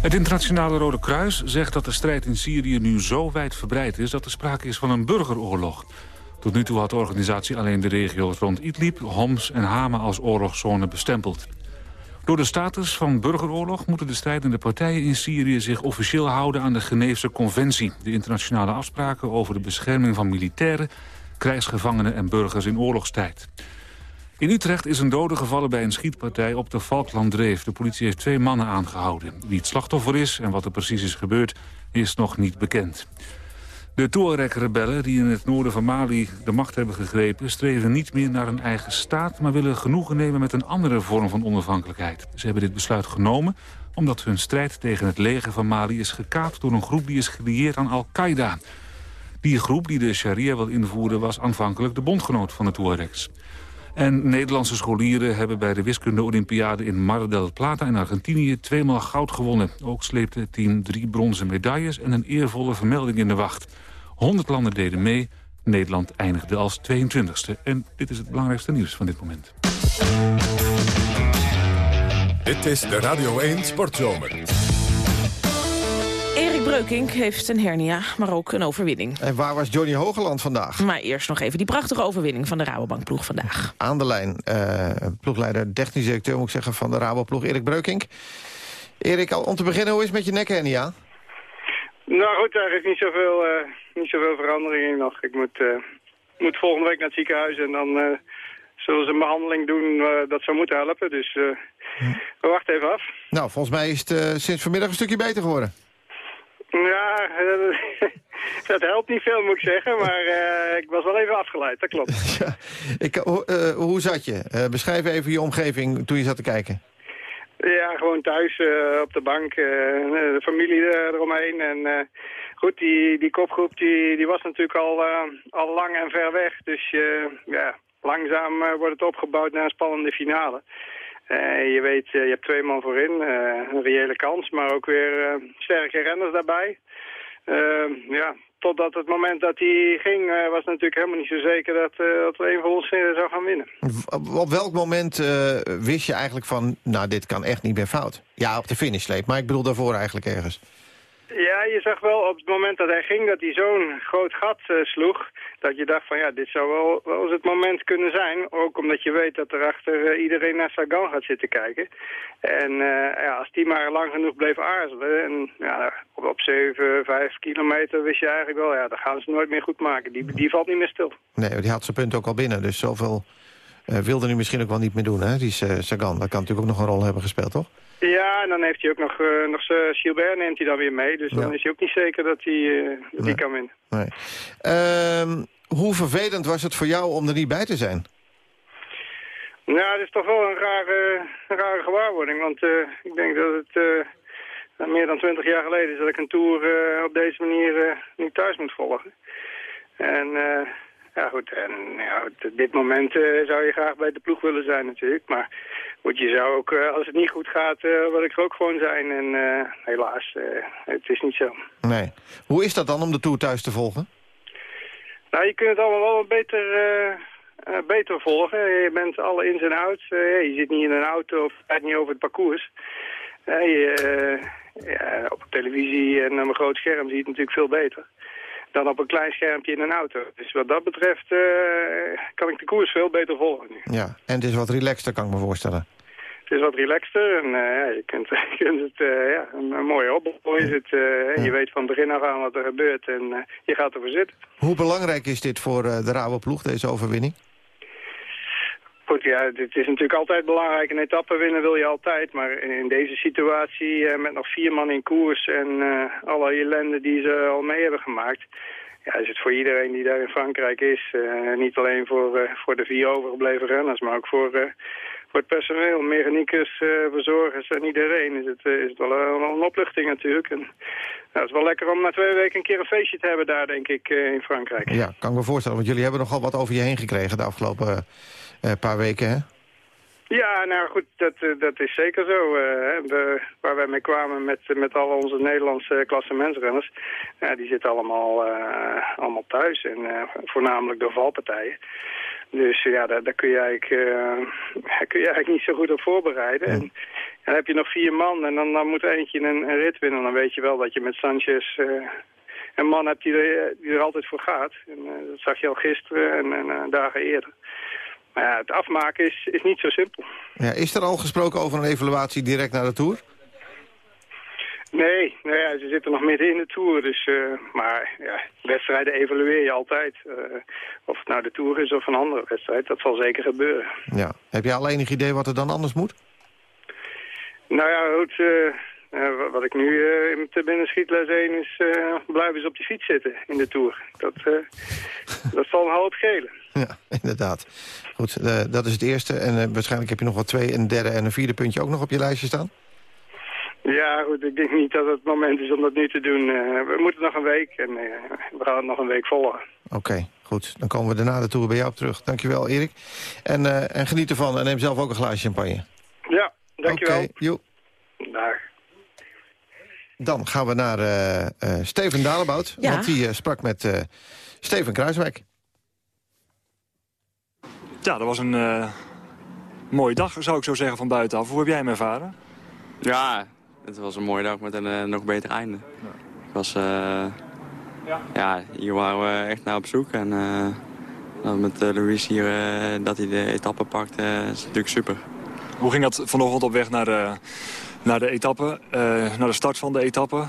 Het internationale Rode Kruis zegt dat de strijd in Syrië nu zo wijd verbreid is... dat er sprake is van een burgeroorlog. Tot nu toe had de organisatie alleen de regio's rond Idlib, Homs en Hama als oorlogszone bestempeld. Door de status van burgeroorlog moeten de strijdende partijen in Syrië zich officieel houden aan de Geneefse Conventie. De internationale afspraken over de bescherming van militairen, krijgsgevangenen en burgers in oorlogstijd. In Utrecht is een dode gevallen bij een schietpartij op de Falklanddreef. De politie heeft twee mannen aangehouden. Wie het slachtoffer is en wat er precies is gebeurd, is nog niet bekend. De Tuareg-rebellen die in het noorden van Mali de macht hebben gegrepen... streven niet meer naar een eigen staat... maar willen genoegen nemen met een andere vorm van onafhankelijkheid. Ze hebben dit besluit genomen omdat hun strijd tegen het leger van Mali... is gekaapt door een groep die is gelieerd aan Al-Qaeda. Die groep die de sharia wil invoeren... was aanvankelijk de bondgenoot van de Tuaregs. En Nederlandse scholieren hebben bij de wiskunde-olympiade in Mar del Plata in Argentinië tweemaal goud gewonnen. Ook sleepte het team drie bronzen medailles en een eervolle vermelding in de wacht. 100 landen deden mee. Nederland eindigde als 22e. En dit is het belangrijkste nieuws van dit moment. Dit is de Radio 1 Sportzomer. Erik Breukink heeft een hernia, maar ook een overwinning. En waar was Johnny Hogeland vandaag? Maar eerst nog even die prachtige overwinning van de Rabobankploeg vandaag. Aan de lijn, uh, ploegleider, technisch directeur moet ik zeggen... van de Raboploeg, Erik Breukink. Erik, al om te beginnen, hoe is het met je nekhernia? Nou goed, daar is niet zoveel, uh, niet zoveel verandering in nog. Ik moet, uh, moet volgende week naar het ziekenhuis en dan uh, zullen ze een behandeling doen dat zou moeten helpen. Dus we wachten even af. Nou, volgens mij is het sinds vanmiddag een stukje beter geworden. Ja, dat helpt niet veel moet ik zeggen, maar ik was wel even afgeleid, dat klopt. ja, ik, hoe zat je? beschrijf even je omgeving toen je zat te kijken. Ja, gewoon thuis uh, op de bank, uh, de familie eromheen. En goed, die, die kopgroep die, die was natuurlijk al, al lang en ver weg. Dus ja, langzaam wordt het opgebouwd naar een spannende finale. je weet, je hebt twee man voorin, een reële kans, maar ook weer sterke renners daarbij. ja, totdat het moment dat hij ging, uh, was natuurlijk helemaal niet zo zeker dat, uh, dat er een van ons uh, zou gaan winnen. Op welk moment wist je eigenlijk van, nou dit kan echt niet meer fout? Ja, op de finishleep, maar ik bedoel daarvoor eigenlijk ergens. Ja, je zag wel op het moment dat hij ging dat hij zo'n groot gat sloeg dat je dacht van ja, dit zou wel, wel eens het moment kunnen zijn. Ook omdat je weet dat erachter uh, iedereen naar Sagan gaat zitten kijken. En uh, ja, als die maar lang genoeg bleef aarzelen. En ja, op, op 7, 5 kilometer wist je eigenlijk wel, ja, dat gaan ze nooit meer goed maken. Die, die valt niet meer stil. Nee, die had zijn punt ook al binnen. Dus zoveel wilde hij misschien ook wel niet meer doen, hè, die Sagan. Dat kan natuurlijk ook nog een rol hebben gespeeld, toch? Ja, en dan heeft hij ook nog, uh, nog Gilbert neemt hij dan weer mee. Dus ja. dan is hij ook niet zeker dat hij, uh, dat nee. hij kan winnen. Nee. Uh, hoe vervelend was het voor jou om er niet bij te zijn? Nou, het is toch wel een rare, een rare gewaarwording. Want uh, ik denk dat het meer dan twintig jaar geleden is dat ik een tour op deze manier niet thuis moet volgen. En ja goed, en ja, op dit moment zou je graag bij de ploeg willen zijn natuurlijk. Maar goed, je zou ook, als het niet goed gaat, wil ik er ook gewoon zijn. En helaas, het is niet zo. Nee. Hoe is dat dan om de tour thuis te volgen? Nou, je kunt het allemaal wel beter, uh, beter volgen. Je bent alle ins en outs. Uh, je zit niet in een auto of rijdt niet over het parcours. je, ja, op televisie en op een groot scherm zie je het natuurlijk veel beter. Dan op een klein schermpje in een auto. Dus wat dat betreft kan ik de koers veel beter volgen nu. Ja, en het is wat relaxter kan ik me voorstellen. Het is wat relaxter en uh, je kunt, je kunt het, uh, ja, een, een mooie opbouw is het. Ja. Je weet van begin af aan wat er gebeurt en je gaat ervoor zitten. Hoe belangrijk is dit voor de Rabo-ploeg, deze overwinning? Goed, ja, dit is natuurlijk altijd belangrijk. Een etappe winnen wil je altijd, maar in deze situatie met nog vier man in koers en alle ellende die ze al mee hebben gemaakt ja, is het voor iedereen die daar in Frankrijk is. Uh, niet alleen voor, voor de vier overgebleven renners, maar ook voor, voor het personeel. Mechaniekers, verzorgers en iedereen is het, is het wel een, een opluchting natuurlijk. En, nou, het is wel lekker om na twee weken een keer een feestje te hebben daar, denk ik, in Frankrijk. Ja, kan ik me voorstellen, want jullie hebben nogal wat over je heen gekregen de afgelopen paar weken, hè? Ja, nou goed, dat, dat is zeker zo. Uh, we, waar wij mee kwamen met, met al onze Nederlandse klassementsrenners, ja, die zitten allemaal, uh, allemaal thuis en uh, voornamelijk door valpartijen. Dus ja, daar, daar kun, je eigenlijk, kun je eigenlijk niet zo goed op voorbereiden. En, dan heb je nog vier man en dan, dan moet eentje een, een rit winnen. Dan weet je wel dat je met Sanchez een man hebt die er, die er altijd voor gaat. En, dat zag je al gisteren en, en dagen eerder. Maar ja, het afmaken is, is niet zo simpel. Ja, is er al gesproken over een evaluatie direct naar de Tour? Nee, nou ja, ze zitten nog midden in de Tour. Dus, eh, maar ja, wedstrijden evalueer je altijd. Eh, of het nou de Tour is of een andere wedstrijd, dat zal zeker gebeuren. Ja. Heb je al enig idee wat er dan anders moet? Nou ja, goed, eh, wat ik nu in te binnen schiet les 1 is... blijven eens op die fiets zitten in de Tour. Dat, dat zal een hoop schelen. Ja, inderdaad. Goed, eh, dat is het eerste. En eh, waarschijnlijk heb je nog wel twee, een derde en een vierde puntje ook nog op je lijstje staan. Ja, goed, ik denk niet dat het moment is om dat nu te doen. Eh, we moeten nog een week en eh, we gaan het nog een week volgen. Oké, goed. Dan komen we daarna de Tour bij jou op terug. Dankjewel, Erik. En, eh, en geniet ervan en neem zelf ook een glaasje champagne. Ja, dankjewel. Oké, joe. Dag. Dan gaan we naar eh, eh, Steven Dalebout. Ja. Want die eh, sprak met eh, Steven Kruiswijk. Ja, dat was een eh, mooie dag, zou ik zo zeggen, van buitenaf. Hoe heb jij hem ervaren? Ja, het was een mooie dag met een eh, nog beter einde. Het was, eh, ja. hier waren we echt naar op zoek. En met Louis hier, dat hij de etappe pakt, is natuurlijk super. Hoe ging dat vanochtend op weg naar de, naar de etappe, naar de start van de etappe?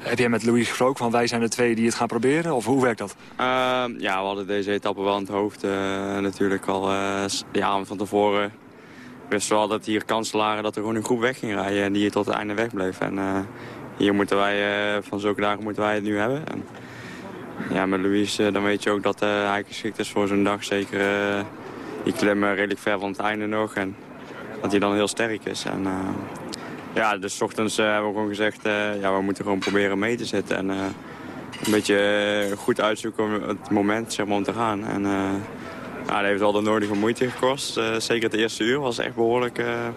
Heb jij met Louis gesproken van wij zijn de twee die het gaan proberen? Of hoe werkt dat? Ehm, ja, we hadden deze etappe wel aan het hoofd. eh, natuurlijk al s- de avond van tevoren wisten we al dat hier kansen lagen dat er gewoon een groep weg ging rijden. En die hier tot het einde wegbleef. En eh, hier moeten wij, van zulke dagen moeten wij het nu hebben. En, ja, met Louis dan weet je ook dat hij geschikt is voor zo'n dag. Zeker die klimmen redelijk ver van het einde nog. En dat hij dan heel sterk is. En, ja, dus ochtends eh, hebben we gewoon gezegd, eh, ja, we moeten gewoon proberen mee te zitten. En, eh, een beetje goed uitzoeken het moment zeg maar, om te gaan. En, ja, dat heeft wel de nodige moeite gekost. Zeker het eerste uur was echt behoorlijk eh,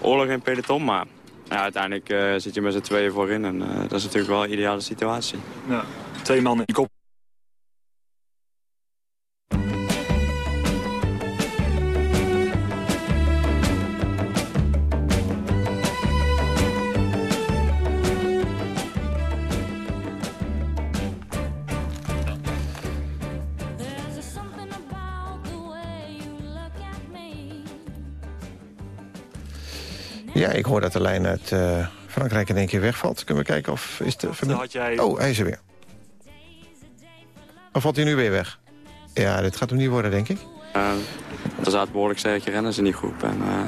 oorlog in peloton. Maar ja, uiteindelijk zit je met z'n tweeën voorin. En dat is natuurlijk wel een ideale situatie. Ja, twee man in kop. Hoor dat de lijn uit eh, Frankrijk in één keer wegvalt. Kunnen we kijken of... Is de had jij- Oh, hij is er weer. Of valt hij nu weer weg? Ja, dit gaat hem niet worden, denk ik. Eh, er zaten behoorlijk sterke renners in die groep. En, eh,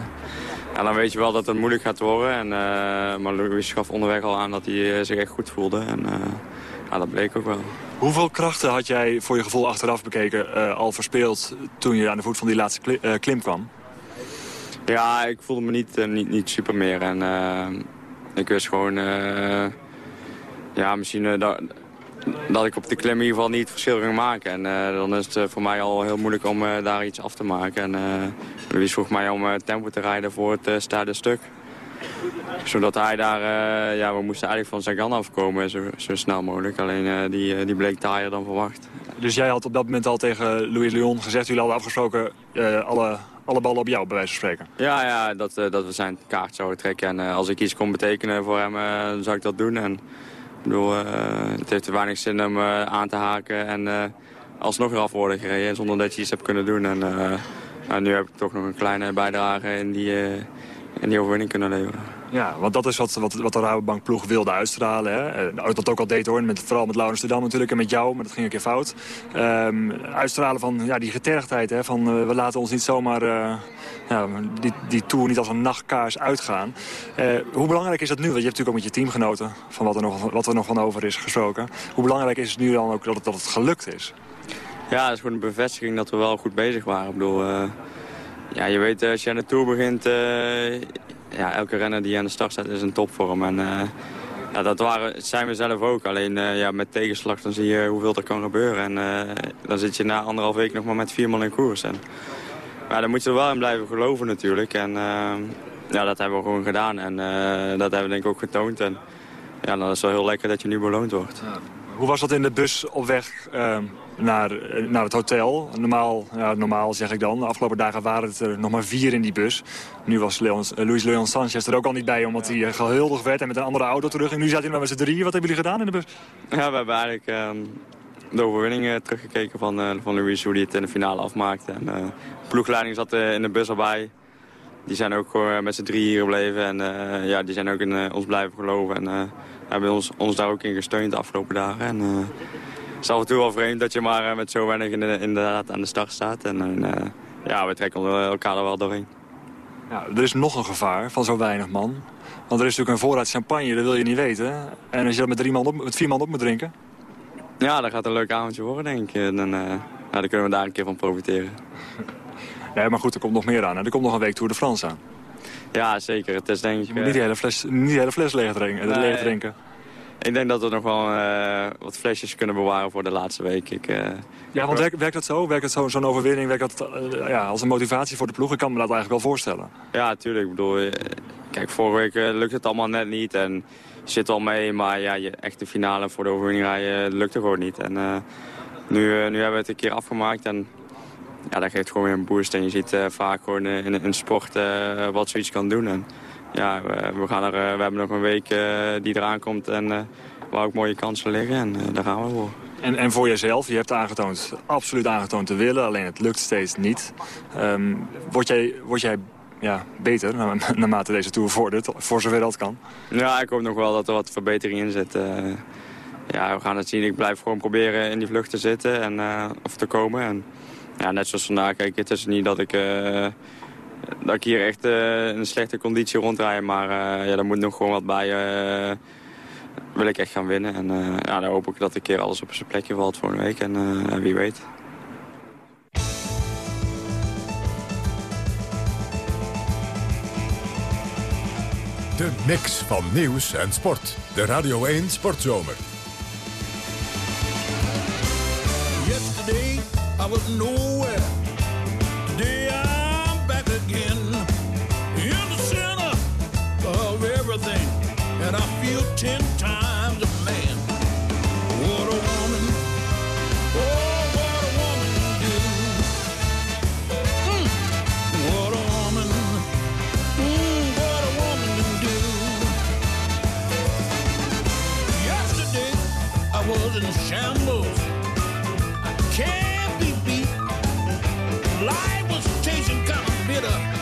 ja, dan weet je wel dat het moeilijk gaat worden. En, eh, maar Louis gaf onderweg al aan dat hij zich echt goed voelde. En eh, ja, dat bleek ook wel. Hoeveel krachten had jij voor je gevoel achteraf bekeken eh, al verspeeld toen je aan de voet van die laatste kli- klim kwam? Ja, ik voelde me niet, eh, niet, niet super meer. En eh, ik wist gewoon... eh, ja, misschien dat, dat ik op de klim in ieder geval niet het verschil ging maken. En dan is het voor mij al heel moeilijk om daar iets af te maken. En Louis vroeg mij om tempo te rijden voor het staande stuk. Zodat hij daar... ja, we moesten eigenlijk van Sagan afkomen zo, zo snel mogelijk. Alleen die, die bleek taaier dan verwacht. Dus jij had op dat moment al tegen Louis Leon gezegd... jullie hadden afgesproken alle, alle ballen op jou, bij wijze van spreken. Ja, ja dat, eh, dat we zijn kaart zouden trekken. En eh, als ik iets kon betekenen voor hem, eh, zou ik dat doen. En, ik bedoel, het heeft weinig zin om aan te haken en alsnog eraf worden gereden... zonder dat je iets hebt kunnen doen. En uh, nou, nu heb ik toch nog een kleine bijdrage in die, in die overwinning kunnen leveren. Ja, want dat is wat, wat, wat de Rabobank ploeg wilde uitstralen. Hè? Uh, dat ook al deed hoor, met, vooral met Laurens de Dam natuurlijk en met jou, maar dat ging een keer fout. Um, uitstralen van ja, die getergdheid, hè? van uh, we laten ons niet zomaar uh, ja, die, die tour niet als een nachtkaars uitgaan. hoe belangrijk is dat nu? Want je hebt natuurlijk ook met je teamgenoten van wat er nog, wat er nog van over is gesproken. Hoe belangrijk is het nu dan ook dat het, dat het gelukt is? Ja, het is gewoon een bevestiging dat we wel goed bezig waren. Ik bedoel, ja, je weet als je aan de tour begint ja, elke renner die aan de start staat is een topvorm. En uh, ja, dat waren, zijn we zelf ook. Alleen uh, ja, met tegenslag dan zie je hoeveel er kan gebeuren. En uh, dan zit je na anderhalf week nog maar met vier man in koers. En, ja, dan moet je er wel in blijven geloven natuurlijk. En ja, dat hebben we gewoon gedaan. En dat hebben we denk ik ook getoond. En ja, dan is het wel heel lekker dat je nu beloond wordt. Ja. Hoe was dat in de bus op weg naar, naar het hotel? Normaal, ja, normaal zeg ik dan. De afgelopen dagen waren het er nog maar vier in die bus. Nu was Leon, Luis Leon Sanchez er ook al niet bij, omdat hij gehuldigd werd en met een andere auto terug. En nu zaten maar met z'n drieën. Wat hebben jullie gedaan in de bus? Ja, we hebben eigenlijk um, de overwinning eh, teruggekeken van, uh, van Louis, hoe hij het in de finale afmaakte. En, uh, de ploegleiding zat in de bus erbij. Die zijn ook met z'n drie hier gebleven en ja, die zijn ook in ons blijven geloven. En hebben ons, ons daar ook in gesteund de afgelopen dagen. En, het is af en toe wel vreemd dat je maar met zo weinig in de, inderdaad aan de start staat. En ja, we trekken elkaar er wel doorheen. Ja, er is nog een gevaar van zo weinig man. Want er is natuurlijk een voorraad champagne, dat wil je niet weten. En als je dat met, drie man op, met vier man op moet drinken... Ja, dat gaat een leuk avondje worden, denk ik. En, ja, dan kunnen we daar een keer van profiteren. Ja, maar goed, er komt nog meer aan. Er komt nog een week Tour de France aan. Ja, zeker. Het is denk ik... Je moet niet de hele fles, niet de hele fles leeg drinken. Nee, leeg drinken. Ik denk dat we nog wel uh, wat flesjes kunnen bewaren voor de laatste week. Ik, uh, ja, want werkt, werkt dat zo? Werkt zo'n zo overwinning werkt dat, uh, ja, als een motivatie voor de ploeg? Ik kan me dat eigenlijk wel voorstellen. Ja, natuurlijk. Ik bedoel, kijk, vorige week lukt het allemaal net niet. En je zit al mee, maar ja, je echte finale voor de overwinning rijden lukt er gewoon niet. En nu, nu hebben we het een keer afgemaakt en ja, dat geeft gewoon weer een boost. En je ziet vaak gewoon in, in sport wat zoiets kan doen. En, ja, we, gaan er, we hebben nog een week die eraan komt en waar ook mooie kansen liggen. En daar gaan we voor. En, en voor jezelf, je hebt aangetoond, absoluut aangetoond te willen, alleen het lukt steeds niet. Um, word jij, word jij ja, beter naarmate deze Tour vordert, voor zover dat kan? Ja, ik hoop nog wel dat er wat verbetering in zit. Uh, ja, we gaan het zien. Ik blijf gewoon proberen in die vlucht te zitten en, uh, of te komen. En, ja, net zoals vandaag, kijk, het is niet dat ik, uh, dat ik hier echt in een slechte conditie rondrij. Maar ja, er moet nog gewoon wat bij wil ik echt gaan winnen. En uh, ja, dan hoop ik dat een keer alles op zijn plekje valt voor een week. En uh, wie weet. De mix van nieuws en sport. De Radio 1 Sportzomer. I was nowhere. Today I'm back again. In the center of everything. And I feel ten times a man. What a woman. Oh, what a woman do. Mm. What a woman. Mm, what a woman do. Yesterday I was in shambles. I can't bitter.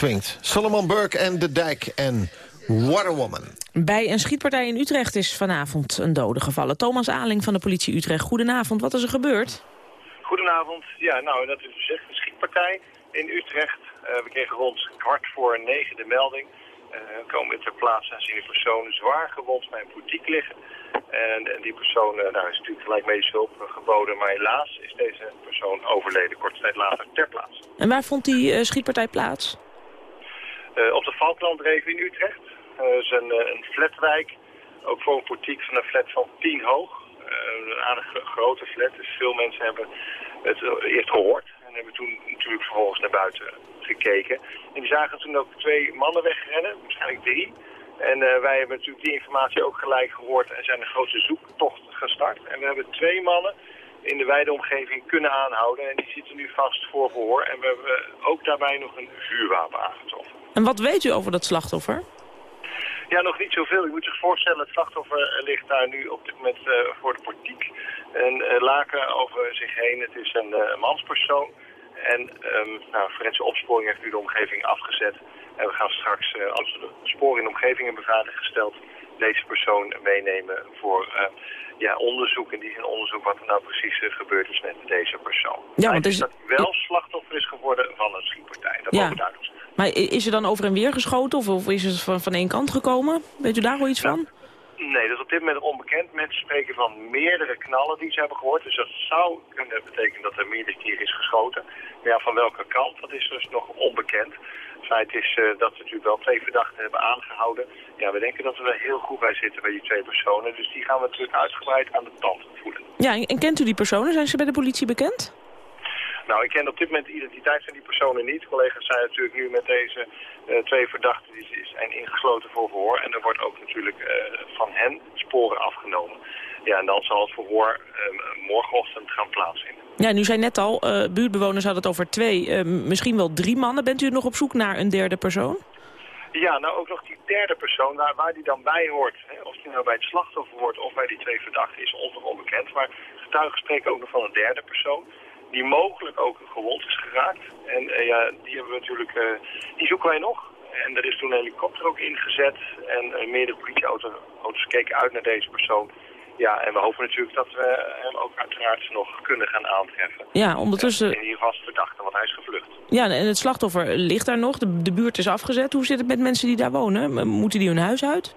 Swingt. Solomon Burke en De Dijk en What a Woman. Bij een schietpartij in Utrecht is vanavond een dode gevallen. Thomas Aling van de politie Utrecht, goedenavond. Wat is er gebeurd? Goedenavond. Ja, nou, dat is dus echt een schietpartij in Utrecht. Eh, we kregen rond kwart voor negen de melding. Eh, we komen ter plaatse en zien een persoon zwaar gewond bij een boutique liggen. En, en die persoon eh, nou, is natuurlijk gelijk medische hulp geboden, maar helaas is deze persoon overleden korte tijd later ter plaatse. En waar vond die schietpartij plaats? Eh, op de Falklanddreven in Utrecht. Dat is een, eh, een flatwijk, ook voor een portiek van een flat van 10 hoog. Eh, een aardig grote flat, dus veel mensen hebben het eh, eerst gehoord. En hebben toen natuurlijk vervolgens naar buiten gekeken. En die zagen toen ook twee mannen wegrennen, waarschijnlijk drie. En eh, wij hebben natuurlijk die informatie ook gelijk gehoord en zijn een grote zoektocht gestart. En we hebben twee mannen in de wijde omgeving kunnen aanhouden. En die zitten nu vast voor verhoor. En we hebben ook daarbij nog een vuurwapen aangetroffen. En wat weet u over dat slachtoffer? Ja, nog niet zoveel. Je moet zich voorstellen, het slachtoffer eh, ligt daar nu op dit moment eh, voor de portiek. Een eh, laken over zich heen. Het is een manspersoon. En um, nou, forensische opsporing heeft nu de omgeving afgezet. En we gaan straks, als we de sporen in de omgeving hebben veiliggesteld, deze persoon meenemen voor ja, onderzoek. In die zin onderzoek wat er nou precies gebeurd is met deze persoon. Ja, want is dat hij wel slachtoffer is geworden van een schietpartij. Dat Ja. mogen we duidelijk zijn. Maar is er dan over en weer geschoten of, of is het van, van één kant gekomen? Weet u daar wel iets van? Nee, dat is op dit moment onbekend. Mensen spreken van meerdere knallen die ze hebben gehoord. Dus dat zou kunnen betekenen dat er meerdere keer is geschoten. Maar ja, van welke kant, dat is dus nog onbekend. Feit is eh, dat we natuurlijk wel twee verdachten hebben aangehouden. Ja, we denken dat we er heel goed bij zitten bij die twee personen. Dus die gaan we natuurlijk uitgebreid aan de tand voelen. Ja, en, en kent u die personen? Zijn ze bij de politie bekend? Nou, ik ken op dit moment de identiteit van die personen niet. Collega's zijn natuurlijk nu met deze eh, twee verdachten die zijn ingesloten voor verhoor. En er wordt ook natuurlijk eh, van hen sporen afgenomen. Ja, en dan zal het verhoor eh, morgenochtend gaan plaatsvinden. Ja, nu zei net al, eh, buurtbewoners hadden het over twee, misschien wel drie mannen. Bent u nog op zoek naar een derde persoon? Ja, nou ook nog die derde persoon, waar, waar die dan bij hoort. Hè, of die nou bij het slachtoffer hoort of bij die twee verdachten is ons nog onbekend. Maar getuigen spreken ook nog van een derde persoon. Die mogelijk ook gewond is geraakt. En eh, ja, die hebben we natuurlijk, eh, die zoeken wij nog. En er is toen een helikopter ook ingezet. En eh, meerdere politieauto's keken uit naar deze persoon. Ja, en we hopen natuurlijk dat we hem ook uiteraard nog kunnen gaan aantreffen. Ja, ondertussen... In ieder geval verdachte, want hij is gevlucht. Ja, en het slachtoffer ligt daar nog. De, de buurt is afgezet. Hoe zit het met mensen die daar wonen? Moeten die hun huis uit?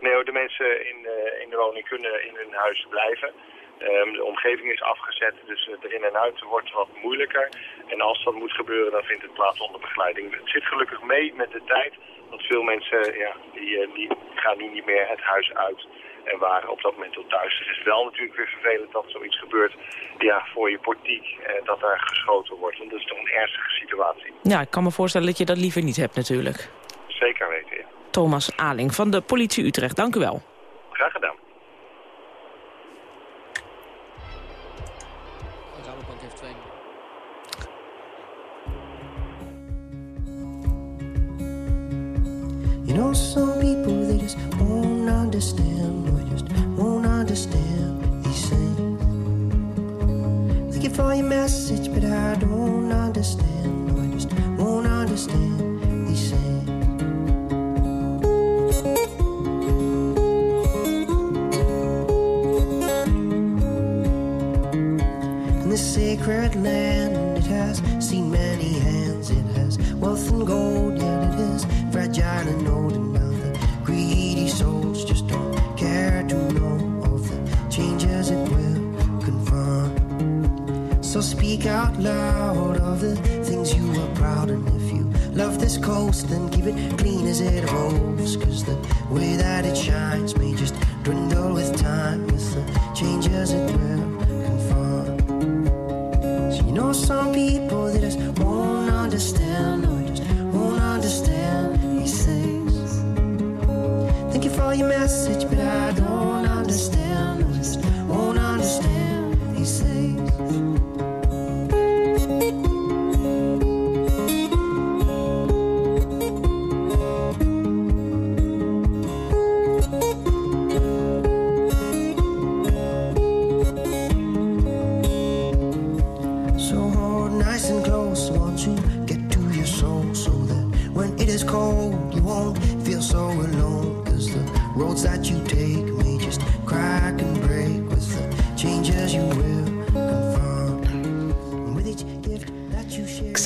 Nee, de mensen in, in de woning kunnen in hun huis blijven. Ehm, de omgeving is afgezet, dus eh, erin en uit wordt wat moeilijker. En als dat moet gebeuren, dan vindt het plaats onder begeleiding. Het zit gelukkig mee met de tijd, want veel mensen ja, die, eh, die gaan nu niet meer het huis uit en waren op dat moment al thuis. Dus het is wel natuurlijk weer vervelend dat zoiets gebeurt ja, voor je portiek, eh, dat daar geschoten wordt. Want dat is toch een ernstige situatie. Ja, ik kan me voorstellen dat je dat liever niet hebt natuurlijk. Zeker weten, ja. Thomas Aling van de politie Utrecht, dank u wel.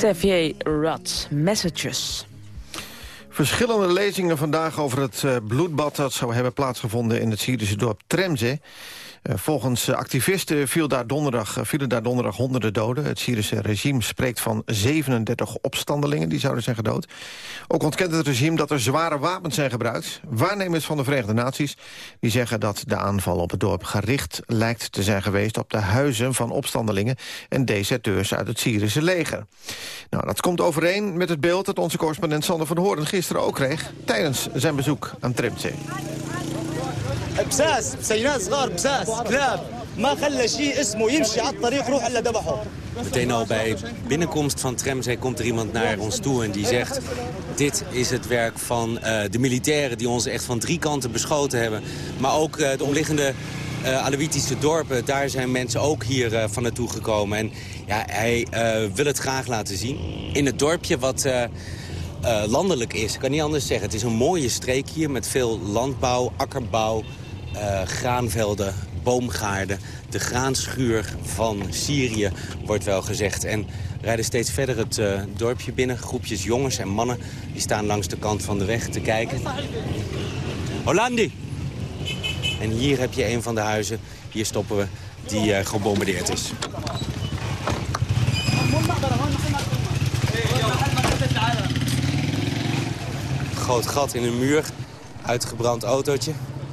Xavier Rudd, Messages. Verschillende lezingen vandaag over het eh, bloedbad... dat zou hebben plaatsgevonden in het Syrische dorp Tremze. Eh, volgens activisten viel daar donderdag, eh, vielen daar donderdag honderden doden. Het Syrische regime spreekt van 37 opstandelingen die zouden zijn gedood. Ook ontkent het regime dat er zware wapens zijn gebruikt. Waarnemers van de Verenigde Naties die zeggen dat de aanval op het dorp gericht lijkt te zijn geweest op de huizen van opstandelingen en deserteurs uit het Syrische leger. Nou, dat komt overeen met het beeld dat onze correspondent Sander van Hoorn gisteren ook kreeg tijdens zijn bezoek aan Tremze. بساس بسينات صغار بساس كلاب ما خلى شيء اسمه يمشي على الطريق روح الا ذبحه Meteen al bij binnenkomst van Tremzee komt er iemand naar ons toe en die zegt... dit is het werk van eh, de militairen die ons echt van drie kanten beschoten hebben. Maar ook eh, de omliggende uh, Alawitische dorpen, daar zijn mensen ook hier uh, van naartoe gekomen. En ja, hij uh, wil het graag laten zien. In het dorpje wat landelijk is, ik kan niet anders zeggen. Het is een mooie streek hier met veel landbouw, akkerbouw, graanvelden, boomgaarden. De graanschuur van Syrië, wordt wel gezegd. En rijden steeds verder het uh, dorpje binnen. Groepjes jongens en mannen die staan langs de kant van de weg te kijken. Hollandi! En hier heb je een van de huizen, hier stoppen we, die uh, gebombardeerd is. Groot gat in een muur, uitgebrand autootje.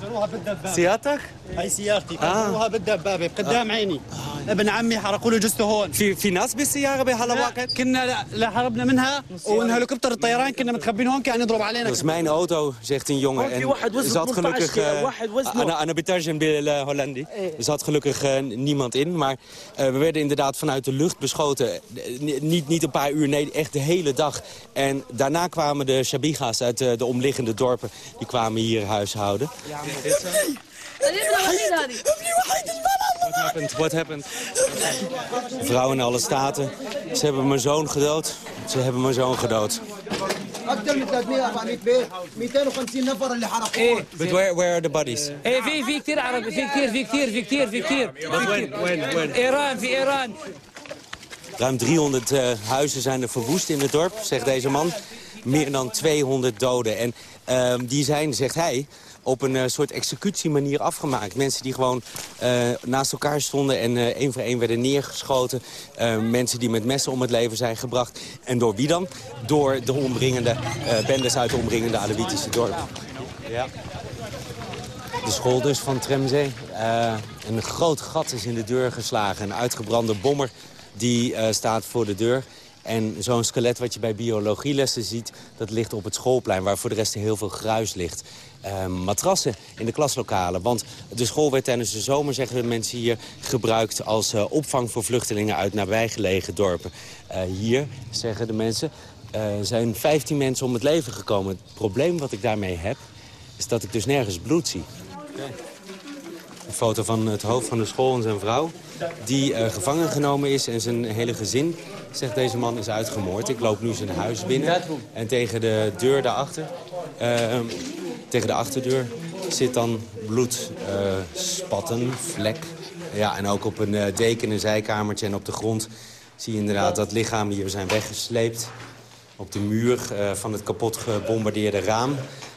بالدبابة سيارتك؟ هاي سيارتي كسروها آه. بالدبابة قدام آه. عيني آه. ابن عمي حرقوا له جثته هون في في ناس بالسياره بهالوقت؟ كنا لا, لا هربنا منها وان هليكوبتر الطيران كنا متخبين هون كان يضرب علينا Dat is mijn auto, zegt een jongen. En er zat gelukkig... Uh, Anna Betarjem bij Hollandi. Er zat gelukkig uh, niemand in. Maar uh, we werden inderdaad vanuit de lucht beschoten. Niet, niet een paar uur, nee, echt de hele dag. En daarna kwamen de Shabiga's uit de omliggende dorpen. Die kwamen hier huishouden. Ja, What happened? What happened? Vrouwen in alle staten. Ze hebben mijn zoon gedood. Ze hebben mijn zoon gedood. But where, where are the bodies? ايه في في كثير عرب في كثير في كثير في كثير في كثير But when, when, when? ايران في ايران Ruim 300 uh, huizen zijn er verwoest in het dorp, zegt deze man. Meer dan 200 doden. En uh, die zijn, zegt hij, op een uh, soort executiemanier afgemaakt. Mensen die gewoon uh, naast elkaar stonden en uh, één voor één werden neergeschoten. mensen die met messen om het leven zijn gebracht. En door wie dan? Door de omringende bendes uit de omringende Alawitische dorpen. Ja. De school dus van Tremzee. een groot gat is in de deur geslagen. Een uitgebrande bommer die staat voor de deur. En zo'n skelet wat je bij biologielessen ziet, dat ligt op het schoolplein... waar voor de rest heel veel gruis ligt. Uh, matrassen in de klaslokalen. Want de school werd tijdens de zomer, zeggen de mensen hier... gebruikt als uh, opvang voor vluchtelingen uit nabijgelegen dorpen. Uh, hier, zeggen de mensen, zijn 15 mensen om het leven gekomen. Het probleem wat ik daarmee heb, is dat ik dus nergens bloed zie. Een foto van het hoofd van de school en zijn vrouw... die gevangen genomen is en zijn hele gezin zegt deze man is uitgemoord. Ik loop nu zijn huis binnen en tegen de deur daarachter, uh, tegen de achterdeur, zit dan bloed, uh, spatten, vlek. Ja, en ook op een deken, een zijkamertje en op de grond zie je inderdaad dat lichamen hier zijn weggesleept. Op de muur van het kapot gebombardeerde raam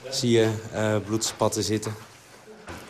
zie je bloedspatten zitten.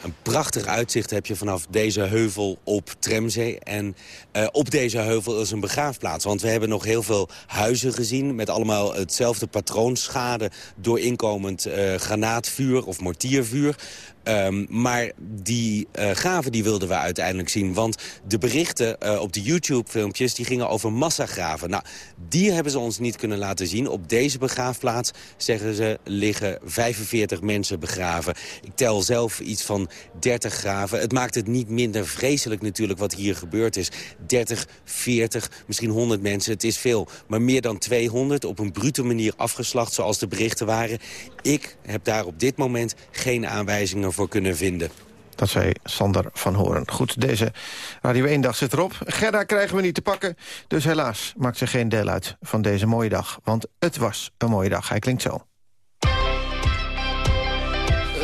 Een prachtig uitzicht heb je vanaf deze heuvel op Tremzee. En uh, op deze heuvel is een begraafplaats. Want we hebben nog heel veel huizen gezien... met allemaal hetzelfde patroon schade door inkomend uh, granaatvuur of mortiervuur. Um, maar die uh, graven die wilden we uiteindelijk zien. Want de berichten uh, op de YouTube-filmpjes die gingen over massagraven. Nou, die hebben ze ons niet kunnen laten zien. Op deze begraafplaats, zeggen ze, liggen 45 mensen begraven. Ik tel zelf iets van 30 graven. Het maakt het niet minder vreselijk natuurlijk wat hier gebeurd is. 30, 40, misschien 100 mensen, het is veel. Maar meer dan 200 op een brute manier afgeslacht zoals de berichten waren. Ik heb daar op dit moment geen aanwijzingen voor kunnen vinden. Dat zei Sander van Horen. Goed, deze Radio 1 dag zit erop. Gerda krijgen we niet te pakken, dus helaas maakt ze geen deel uit van deze mooie dag. Want het was een mooie dag, hij klinkt zo.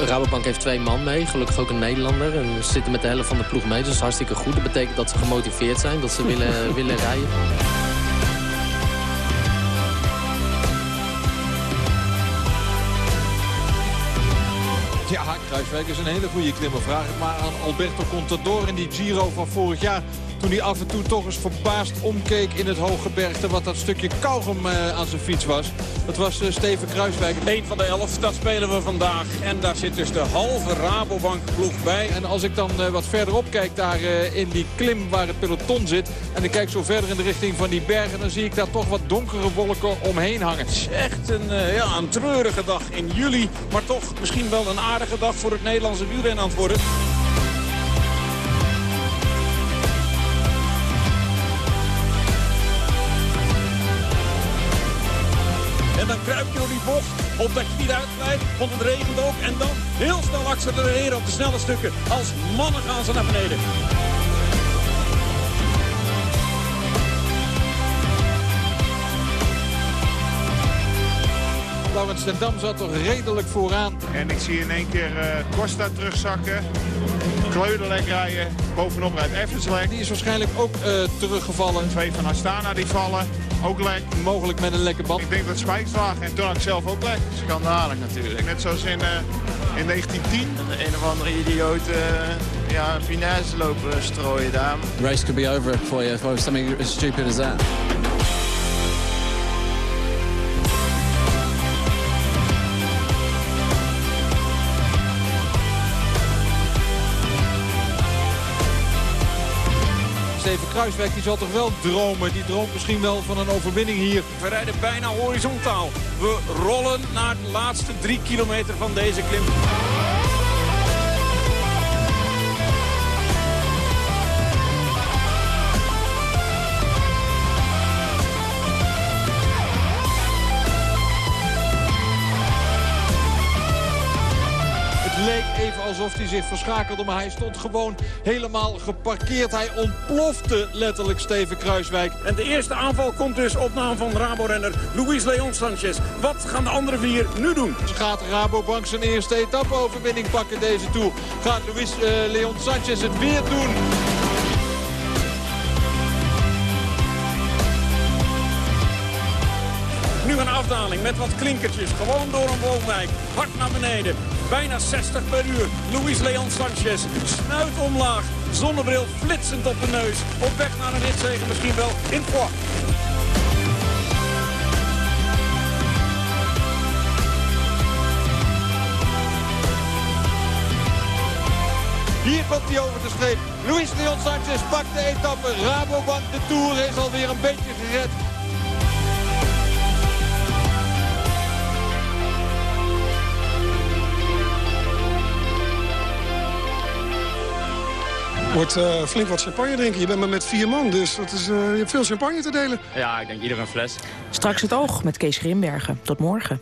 Rabobank heeft twee man mee, gelukkig ook een Nederlander. En ze zitten met de helft van de ploeg mee, dus dat is hartstikke goed. Dat betekent dat ze gemotiveerd zijn, dat ze willen, willen rijden. Ja, Kruiswijk is een hele goede klimmer. Vraag het maar aan Alberto Contador in die Giro van vorig jaar. Toen hij af en toe toch eens verbaasd omkeek in het hoge bergte... wat dat stukje kauwgom uh, aan zijn fiets was. Dat was uh, Steven Kruiswijk. Eén van de elf, dat spelen we vandaag. En daar zit dus de halve Rabobank ploeg bij. En als ik dan uh, wat verderop kijk daar in die klim waar het peloton zit... en ik kijk zo verder in de richting van die bergen... dan zie ik daar toch wat donkere wolken omheen hangen. Het is echt een, ja, een treurige dag in juli. Maar toch misschien wel een aardige dag voor het Nederlandse wielrennen aan het worden. Bocht, opdat je niet uitglijdt, want het regent ook. En dan heel snel accelereren op de snelle stukken. Als mannen gaan ze naar beneden. Laurens ten Dam zat toch redelijk vooraan. En ik zie in één keer uh, Costa terugzakken. Kleuderlek rijden. Bovenop rijdt Everslek. Die is waarschijnlijk ook uh, teruggevallen. Twee van Astana die vallen. Ook lek. Mogelijk met een lekke band. Ik denk dat Spijks lagen. En ik zelf ook lek. Schandalig natuurlijk. Net zoals in, uh, in 1910. En een of andere idioot ja, een finesse lopen strooien daar. The race could be over for you for something as stupid as that. Steven Kruiswijk die zal toch wel dromen. Die droomt misschien wel van een overwinning hier. We rijden bijna horizontaal. We rollen naar de laatste drie kilometer van deze klim. Alsof hij zich verschakelde, maar hij stond gewoon helemaal geparkeerd. Hij ontplofte letterlijk Steven Kruiswijk. En de eerste aanval komt dus op naam van Rabo-renner Luis Leon Sanchez. Wat gaan de andere vier nu doen? Gaat Rabobank zijn eerste etappe-overwinning pakken deze Tour? Gaat Luis uh, Leon Sanchez het weer doen? Nu een afdaling met wat klinkertjes. Gewoon door een woonwijk. Hard naar beneden. Bijna 60 per uur. Luis Leon Sanchez. Snuit omlaag. Zonnebril flitsend op de neus. Op weg naar een ritzegen misschien wel in Foix. Hier komt hij over de streep. Luis Leon Sanchez pakt de etappe. Rabobank de Tour is alweer een beetje gered. Wordt uh, flink wat champagne drinken. Je bent maar met vier man, dus dat is, uh, je hebt veel champagne te delen. Ja, ik denk ieder een fles. Straks het oog met Kees Grimbergen. Tot morgen.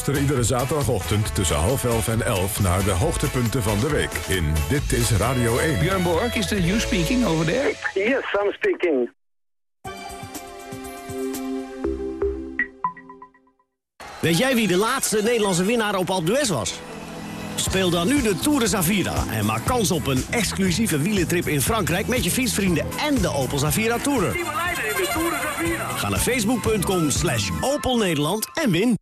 iedere zaterdagochtend tussen half elf en elf... naar de hoogtepunten van de week in Dit is Radio 1. Björn Borg, is you speaking over there? Yes, I'm speaking. Weet jij wie de laatste Nederlandse winnaar op Alpe d'Huez was? Speel dan nu de Tour de Zavira en maak kans op een exclusieve wielentrip in Frankrijk... met je fietsvrienden en de Opel Zavira Tourer. Ga naar facebook.com slash Opel Nederland en win.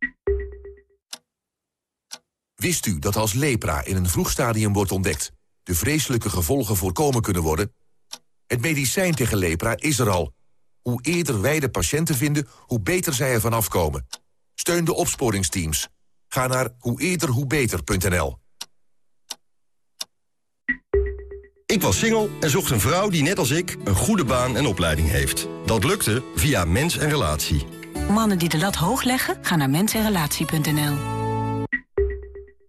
Wist u dat als lepra in een vroeg stadium wordt ontdekt... de vreselijke gevolgen voorkomen kunnen worden? Het medicijn tegen lepra is er al. Hoe eerder wij de patiënten vinden, hoe beter zij ervan afkomen. Steun de opsporingsteams. Ga naar hoe eerder hoe beter.nl. Ik was single en zocht een vrouw die net als ik een goede baan en opleiding heeft. Dat lukte via Mens en Relatie. Mannen die de lat hoog leggen, gaan naar mensenrelatie.nl.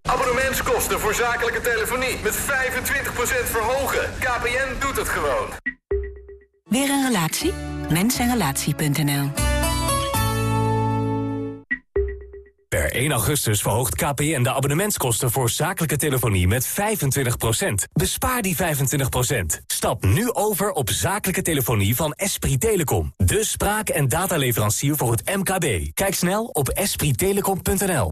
abonnementskosten voor zakelijke telefonie met 25% verhogen. KPN doet het gewoon. Weer een relatie? Mensenrelatie.nl Per 1 augustus verhoogt KPN de abonnementskosten voor zakelijke telefonie met 25%. Bespaar die 25%. Stap nu over op zakelijke telefonie van Esprit Telecom. De spraak- en dataleverancier voor het MKB. Kijk snel op esprittelecom.nl.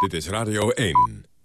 Dit is Radio 1.